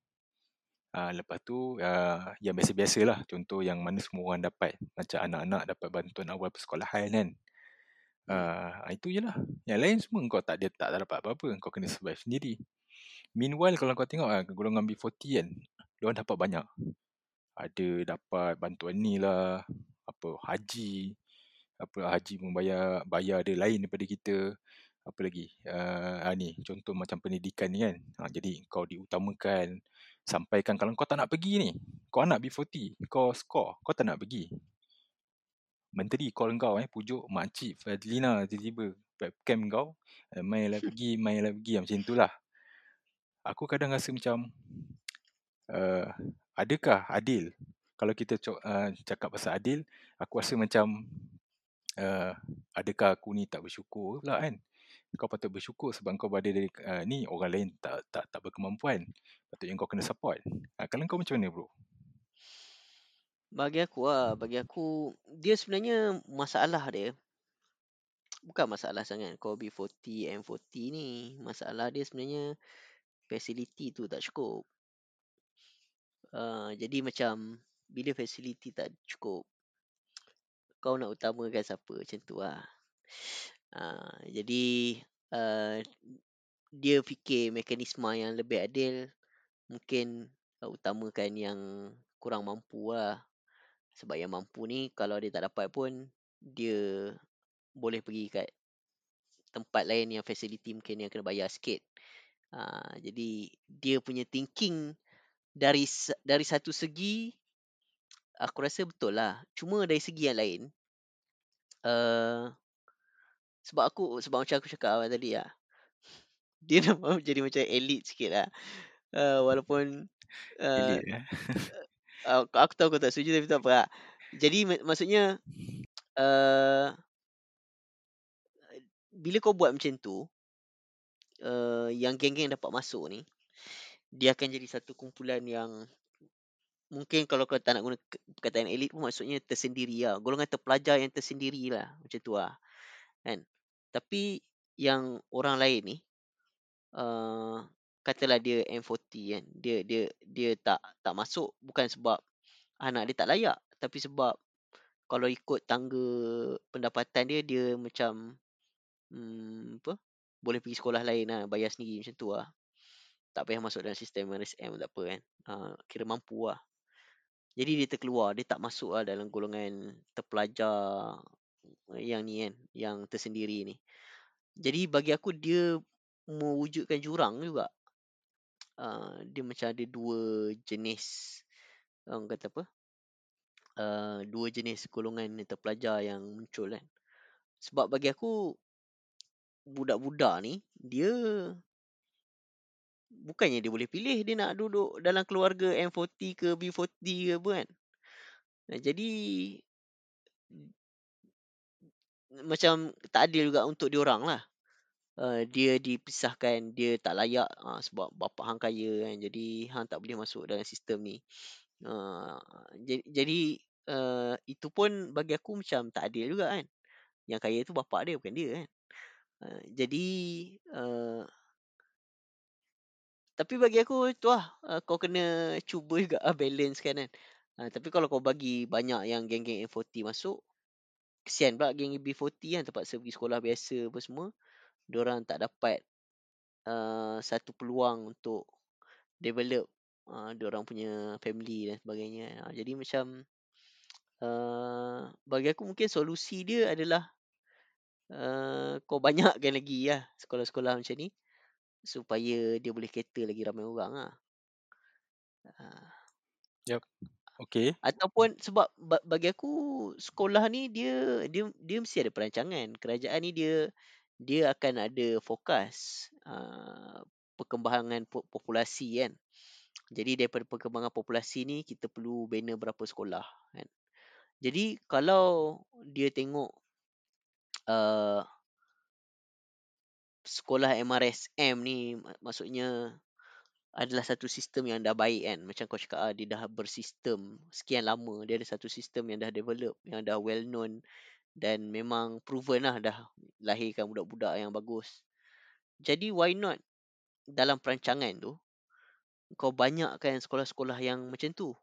Uh, lepas tu uh, yang biasa-biasa lah Contoh yang mana semua orang dapat Macam anak-anak dapat bantuan awal persekolahan kan? Uh, Itu je lah. Yang lain semua kau tak, dia tak dapat apa-apa. Kau kena survive sendiri. Meanwhile kalau kau tengok uh, Golongan B40 kan Diorang dapat banyak. Ada dapat bantuan ni lah Apa haji. Apa haji membayar Bayar dia lain daripada kita. Apa lagi? Uh, ni contoh macam pendidikan ni kan. Ha, jadi kau diutamakan sampaikan kalau kau tak nak pergi ni kau nak B40 kau score kau tak nak pergi. Menteri call kau eh pujuk makcik Fadlina tiba-tiba webcam kau eh, mainlah pergi mainlah pergi. Macam itulah aku kadang rasa macam uh, adakah adil kalau kita uh, cakap pasal adil aku rasa macam uh, adakah aku ni tak bersyukur pula kan kau patut bersyukur sebab kau berada dari uh, ni orang lain tak tak tak berkemampuan. Patutnya kau kena support. Uh, kalau kau macam mana bro? Bagi aku lah, bagi aku dia sebenarnya masalah dia bukan masalah sangat kau B40, M40 ni. Masalah dia sebenarnya facility tu tak cukup. Uh, jadi macam bila facility tak cukup kau nak utamakan siapa macam tu lah. Uh, jadi uh, dia fikir mekanisme yang lebih adil mungkin uh, utamakan yang kurang mampu lah. Sebab yang mampu ni kalau dia tak dapat pun dia boleh pergi kat tempat lain yang facility mungkin yang kena bayar sikit. Uh, jadi dia punya thinking dari dari satu segi aku rasa betul lah. Cuma dari segi yang lain uh, sebab aku sebab macam aku cakap awal tadi lah. Dia nampak jadi macam elite sikit lah. Uh, walaupun uh, Elite eh. uh, aku tahu kau tak setuju tapi tak apa lah. Jadi mak- maksudnya uh, bila kau buat macam tu uh, yang geng-geng dapat masuk ni dia akan jadi satu kumpulan yang mungkin kalau kau tak nak guna perkataan elit pun maksudnya tersendiri lah. Golongan terpelajar yang tersendiri lah. Macam tu lah. Kan? Tapi yang orang lain ni uh, katalah dia M40 kan. Dia dia dia tak tak masuk bukan sebab anak dia tak layak tapi sebab kalau ikut tangga pendapatan dia dia macam hmm, apa boleh pergi sekolah lain lah bayar sendiri macam tu lah tak payah masuk dalam sistem RSM tak apa kan. Uh, kira mampu lah jadi dia terkeluar dia tak masuk lah dalam golongan terpelajar yang ni kan yang tersendiri ni. Jadi bagi aku dia mewujudkan jurang juga. Uh, dia macam ada dua jenis orang kata apa? Uh, dua jenis golongan terpelajar yang muncul kan. Sebab bagi aku budak-budak ni dia bukannya dia boleh pilih dia nak duduk dalam keluarga M40 ke B40 ke apa kan Nah, jadi macam tak adil juga untuk diorang lah. Uh, dia dipisahkan, dia tak layak uh, sebab bapa hang kaya kan. Jadi hang tak boleh masuk dalam sistem ni. Uh, jadi jadi uh, itu pun bagi aku macam tak adil juga kan. Yang kaya tu bapa dia bukan dia kan. Uh, jadi uh, tapi bagi aku tu lah uh, kau kena cuba juga uh, balance kan kan. Uh, tapi kalau kau bagi banyak yang geng-geng A40 masuk, kesian pula geng B40 kan tempat pergi sekolah biasa apa semua. Diorang tak dapat uh, satu peluang untuk develop uh, diorang punya family dan sebagainya. Uh, jadi macam uh, bagi aku mungkin solusi dia adalah uh, kau banyakkan lagi lah sekolah-sekolah macam ni supaya dia boleh cater lagi ramai orang lah. Uh, Yep. Okay. Ataupun sebab ba- bagi aku sekolah ni dia dia dia mesti ada perancangan. Kerajaan ni dia dia akan ada fokus uh, perkembangan po- populasi kan. Jadi daripada perkembangan populasi ni kita perlu bina berapa sekolah kan. Jadi kalau dia tengok uh, sekolah MRSM ni mak- maksudnya adalah satu sistem yang dah baik kan. Macam kau cakap ah, dia dah bersistem sekian lama dia ada satu sistem yang dah develop yang dah well known dan memang proven lah dah lahirkan budak-budak yang bagus. Jadi why not dalam perancangan tu kau banyakkan sekolah-sekolah yang macam tu.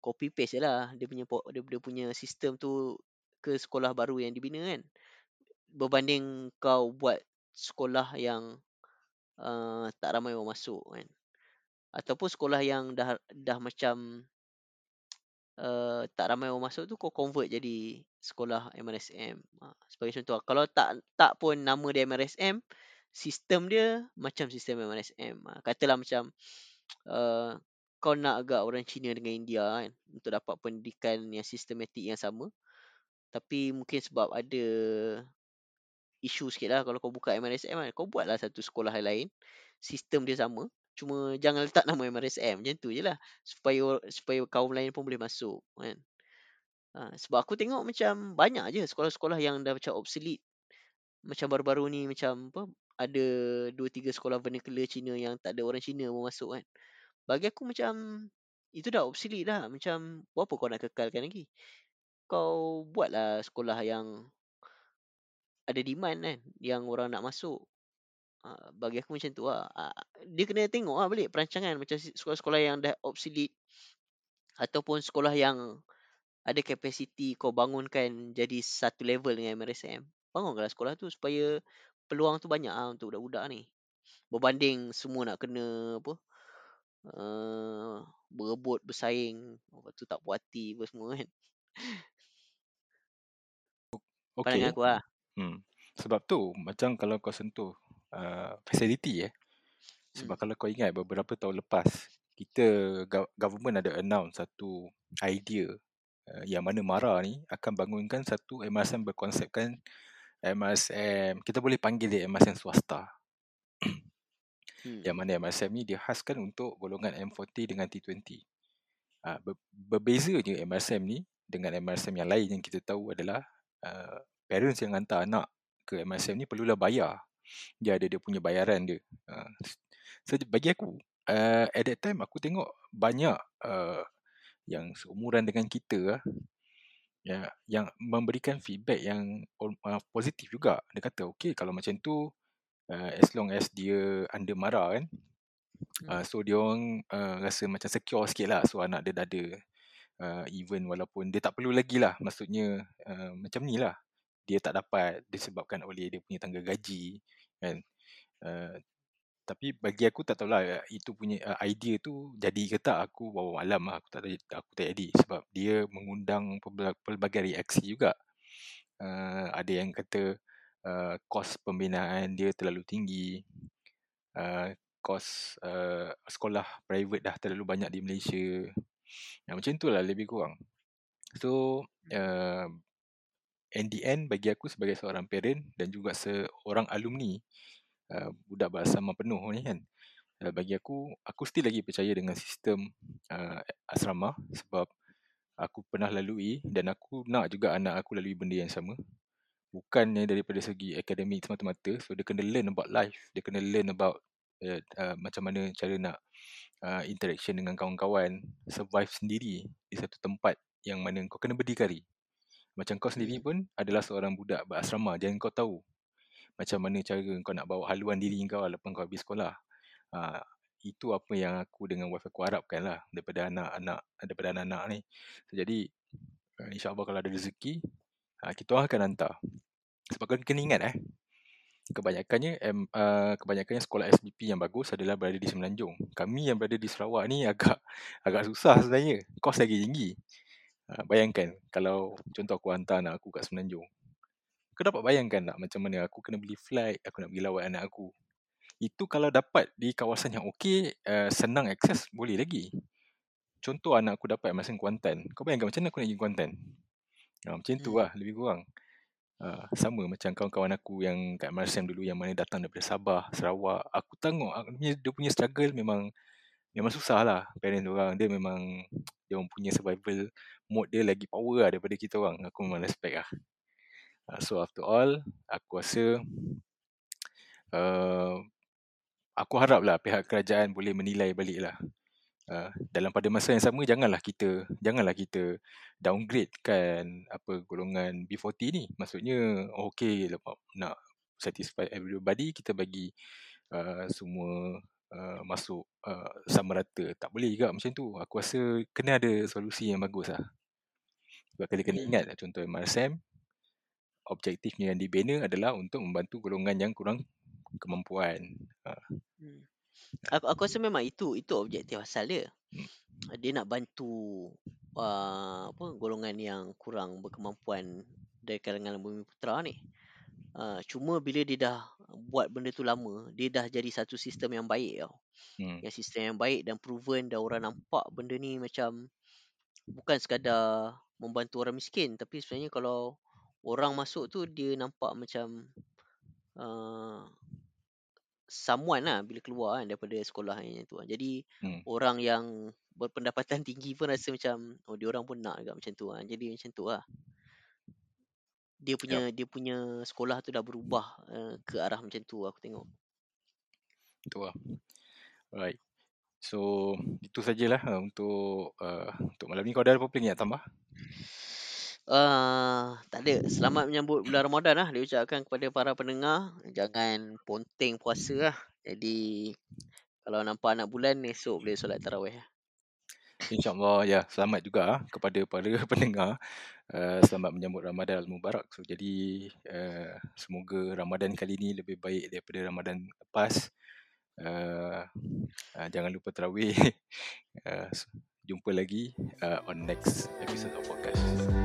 Copy paste je lah dia punya dia, dia punya sistem tu ke sekolah baru yang dibina kan. Berbanding kau buat sekolah yang uh, tak ramai orang masuk kan. Ataupun sekolah yang dah dah macam uh, tak ramai orang masuk tu kau convert jadi sekolah MRSM uh, sebagai contoh kalau tak tak pun nama dia MRSM sistem dia macam sistem MRSM uh, katalah macam uh, kau nak agak orang Cina dengan India kan untuk dapat pendidikan yang sistematik yang sama. Tapi mungkin sebab ada isu sikit lah. Kalau kau buka MRSM kan kau buatlah satu sekolah lain sistem dia sama. Cuma jangan letak nama MRSM macam tu je lah. Supaya supaya kaum lain pun boleh masuk kan. Ha, sebab aku tengok macam banyak je sekolah-sekolah yang dah macam obsolete. Macam baru-baru ni macam apa ada dua tiga sekolah vernacular Cina yang tak ada orang Cina pun masuk kan. Bagi aku macam itu dah obsolete dah macam apa kau nak kekalkan lagi? Kau buatlah sekolah yang ada demand kan yang orang nak masuk Uh, bagi aku macam tu lah. Uh, dia kena tengok lah balik perancangan macam sekolah-sekolah yang dah obsolete ataupun sekolah yang ada kapasiti kau bangunkan jadi satu level dengan MRSM. Bangunkanlah sekolah tu supaya peluang tu banyak lah untuk budak-budak ni. Berbanding semua nak kena apa uh, berebut, bersaing, lepas tu tak puas hati apa semua kan. Okay. Pandangan aku lah. Hmm. Sebab tu macam kalau kau sentuh uh, facility eh. Sebab Hmm. kalau kau ingat beberapa tahun lepas kita gov- government ada announce satu idea uh, yang mana MARA ni akan bangunkan satu MSM berkonsepkan MSM kita boleh panggil dia MSM swasta. Hmm. Yang mana MSM ni dia khaskan untuk golongan M40 dengan T20. Uh, ber- berbezanya MSM ni dengan MSM yang lain yang kita tahu adalah uh, parents yang hantar anak ke MSM ni perlulah bayar. Dia ada dia punya bayaran dia. Uh, so bagi aku uh, at that time aku tengok banyak uh, yang seumuran dengan kita uh, ya yang memberikan feedback yang uh, positif juga. Dia kata okey kalau macam tu uh, as long as dia under MARA kan Uh, so dia orang uh, rasa macam secure sikit lah So anak dia dah ada uh, Even walaupun dia tak perlu lagi lah Maksudnya uh, macam ni lah Dia tak dapat disebabkan oleh dia punya tangga gaji kan uh, Tapi bagi aku tak tahulah uh, Itu punya uh, idea tu jadi ke tak Aku bawa alam lah aku tak, aku tak jadi Sebab dia mengundang pelbagai, reaksi juga uh, Ada yang kata uh, kos pembinaan dia terlalu tinggi uh, kos uh, sekolah private dah terlalu banyak di Malaysia. Ya, macam tu lah lebih kurang. So, uh, in the end bagi aku sebagai seorang parent dan juga seorang alumni uh, budak bersama penuh ni kan. Uh, bagi aku, aku still lagi percaya dengan sistem uh, asrama sebab aku pernah lalui dan aku nak juga anak aku lalui benda yang sama. bukannya daripada segi akademik semata-mata so dia kena learn about life dia kena learn about uh, uh, macam mana cara nak uh, interaction dengan kawan-kawan survive sendiri di satu tempat yang mana kau kena berdikari macam kau sendiri pun adalah seorang budak berasrama dan kau tahu macam mana cara kau nak bawa haluan diri kau lepas kau habis sekolah uh, itu apa yang aku dengan wife aku harapkan lah daripada anak-anak daripada anak-anak ni so, jadi uh, insyaAllah kalau ada rezeki uh, kita akan hantar sebab kau kena ingat eh kebanyakannya M, uh, kebanyakannya sekolah SBP yang bagus adalah berada di Semenanjung. Kami yang berada di Sarawak ni agak agak susah sebenarnya. Kos lagi tinggi. Uh, bayangkan kalau contoh aku hantar anak aku kat Semenanjung. Kau dapat bayangkan tak macam mana aku kena beli flight, aku nak pergi lawat anak aku. Itu kalau dapat di kawasan yang okey, uh, senang akses, boleh lagi. Contoh anak aku dapat masa Kuantan. Kau bayangkan macam mana aku nak pergi Kuantan? Uh, macam tu Hmm. lah, lebih kurang. Uh, sama macam kawan-kawan aku yang kat Marsem dulu yang mana datang daripada Sabah, Sarawak. Aku tengok dia punya struggle memang memang susah lah parent orang. Dia memang dia orang punya survival mode dia lagi power lah daripada kita orang. Aku memang respect lah. Uh, so after all, aku rasa uh, aku harap lah pihak kerajaan boleh menilai balik lah. Uh, dalam pada masa yang sama janganlah kita janganlah kita downgrade kan apa golongan B40 ni maksudnya okey nak satisfy everybody kita bagi uh, semua uh, masuk uh, sama rata tak boleh juga macam tu aku rasa kena ada solusi yang bagus lah sebab kita kena Hmm. ingat contoh MRSM objektifnya yang dibina adalah untuk membantu golongan yang kurang kemampuan uh, Hmm. Aku, aku rasa memang itu itu objektif asal dia. Hmm. Dia nak bantu uh, apa golongan yang kurang berkemampuan dari kalangan bumi putera ni. Uh, cuma bila dia dah buat benda tu lama, dia dah jadi satu sistem yang baik tau. hmm, Yang sistem yang baik dan proven dan orang nampak benda ni macam bukan sekadar membantu orang miskin tapi sebenarnya kalau orang masuk tu dia nampak macam uh, someone lah bila keluar kan daripada sekolah yang tu. Jadi hmm, orang yang berpendapatan tinggi pun rasa macam oh dia orang pun nak juga macam tu lah. Jadi macam tu lah. Dia punya dia punya sekolah tu dah berubah uh, ke arah macam tu aku tengok. tu lah alright so itu sajalah uh, untuk uh, untuk malam ni kau ada apa-apa lagi nak tambah Uh, tak ada. Selamat menyambut bulan Ramadan lah. Diucapkan kepada para pendengar. Jangan ponteng puasa lah. Jadi kalau nampak anak bulan esok boleh solat tarawih. Lah. InsyaAllah ya selamat juga ah kepada para pendengar. Uh, selamat menyambut Ramadan Al-Mubarak. So, jadi uh, semoga Ramadan kali ini lebih baik daripada Ramadan lepas. Uh, uh, jangan lupa terawih. Uh, jumpa lagi uh, on next episode of podcast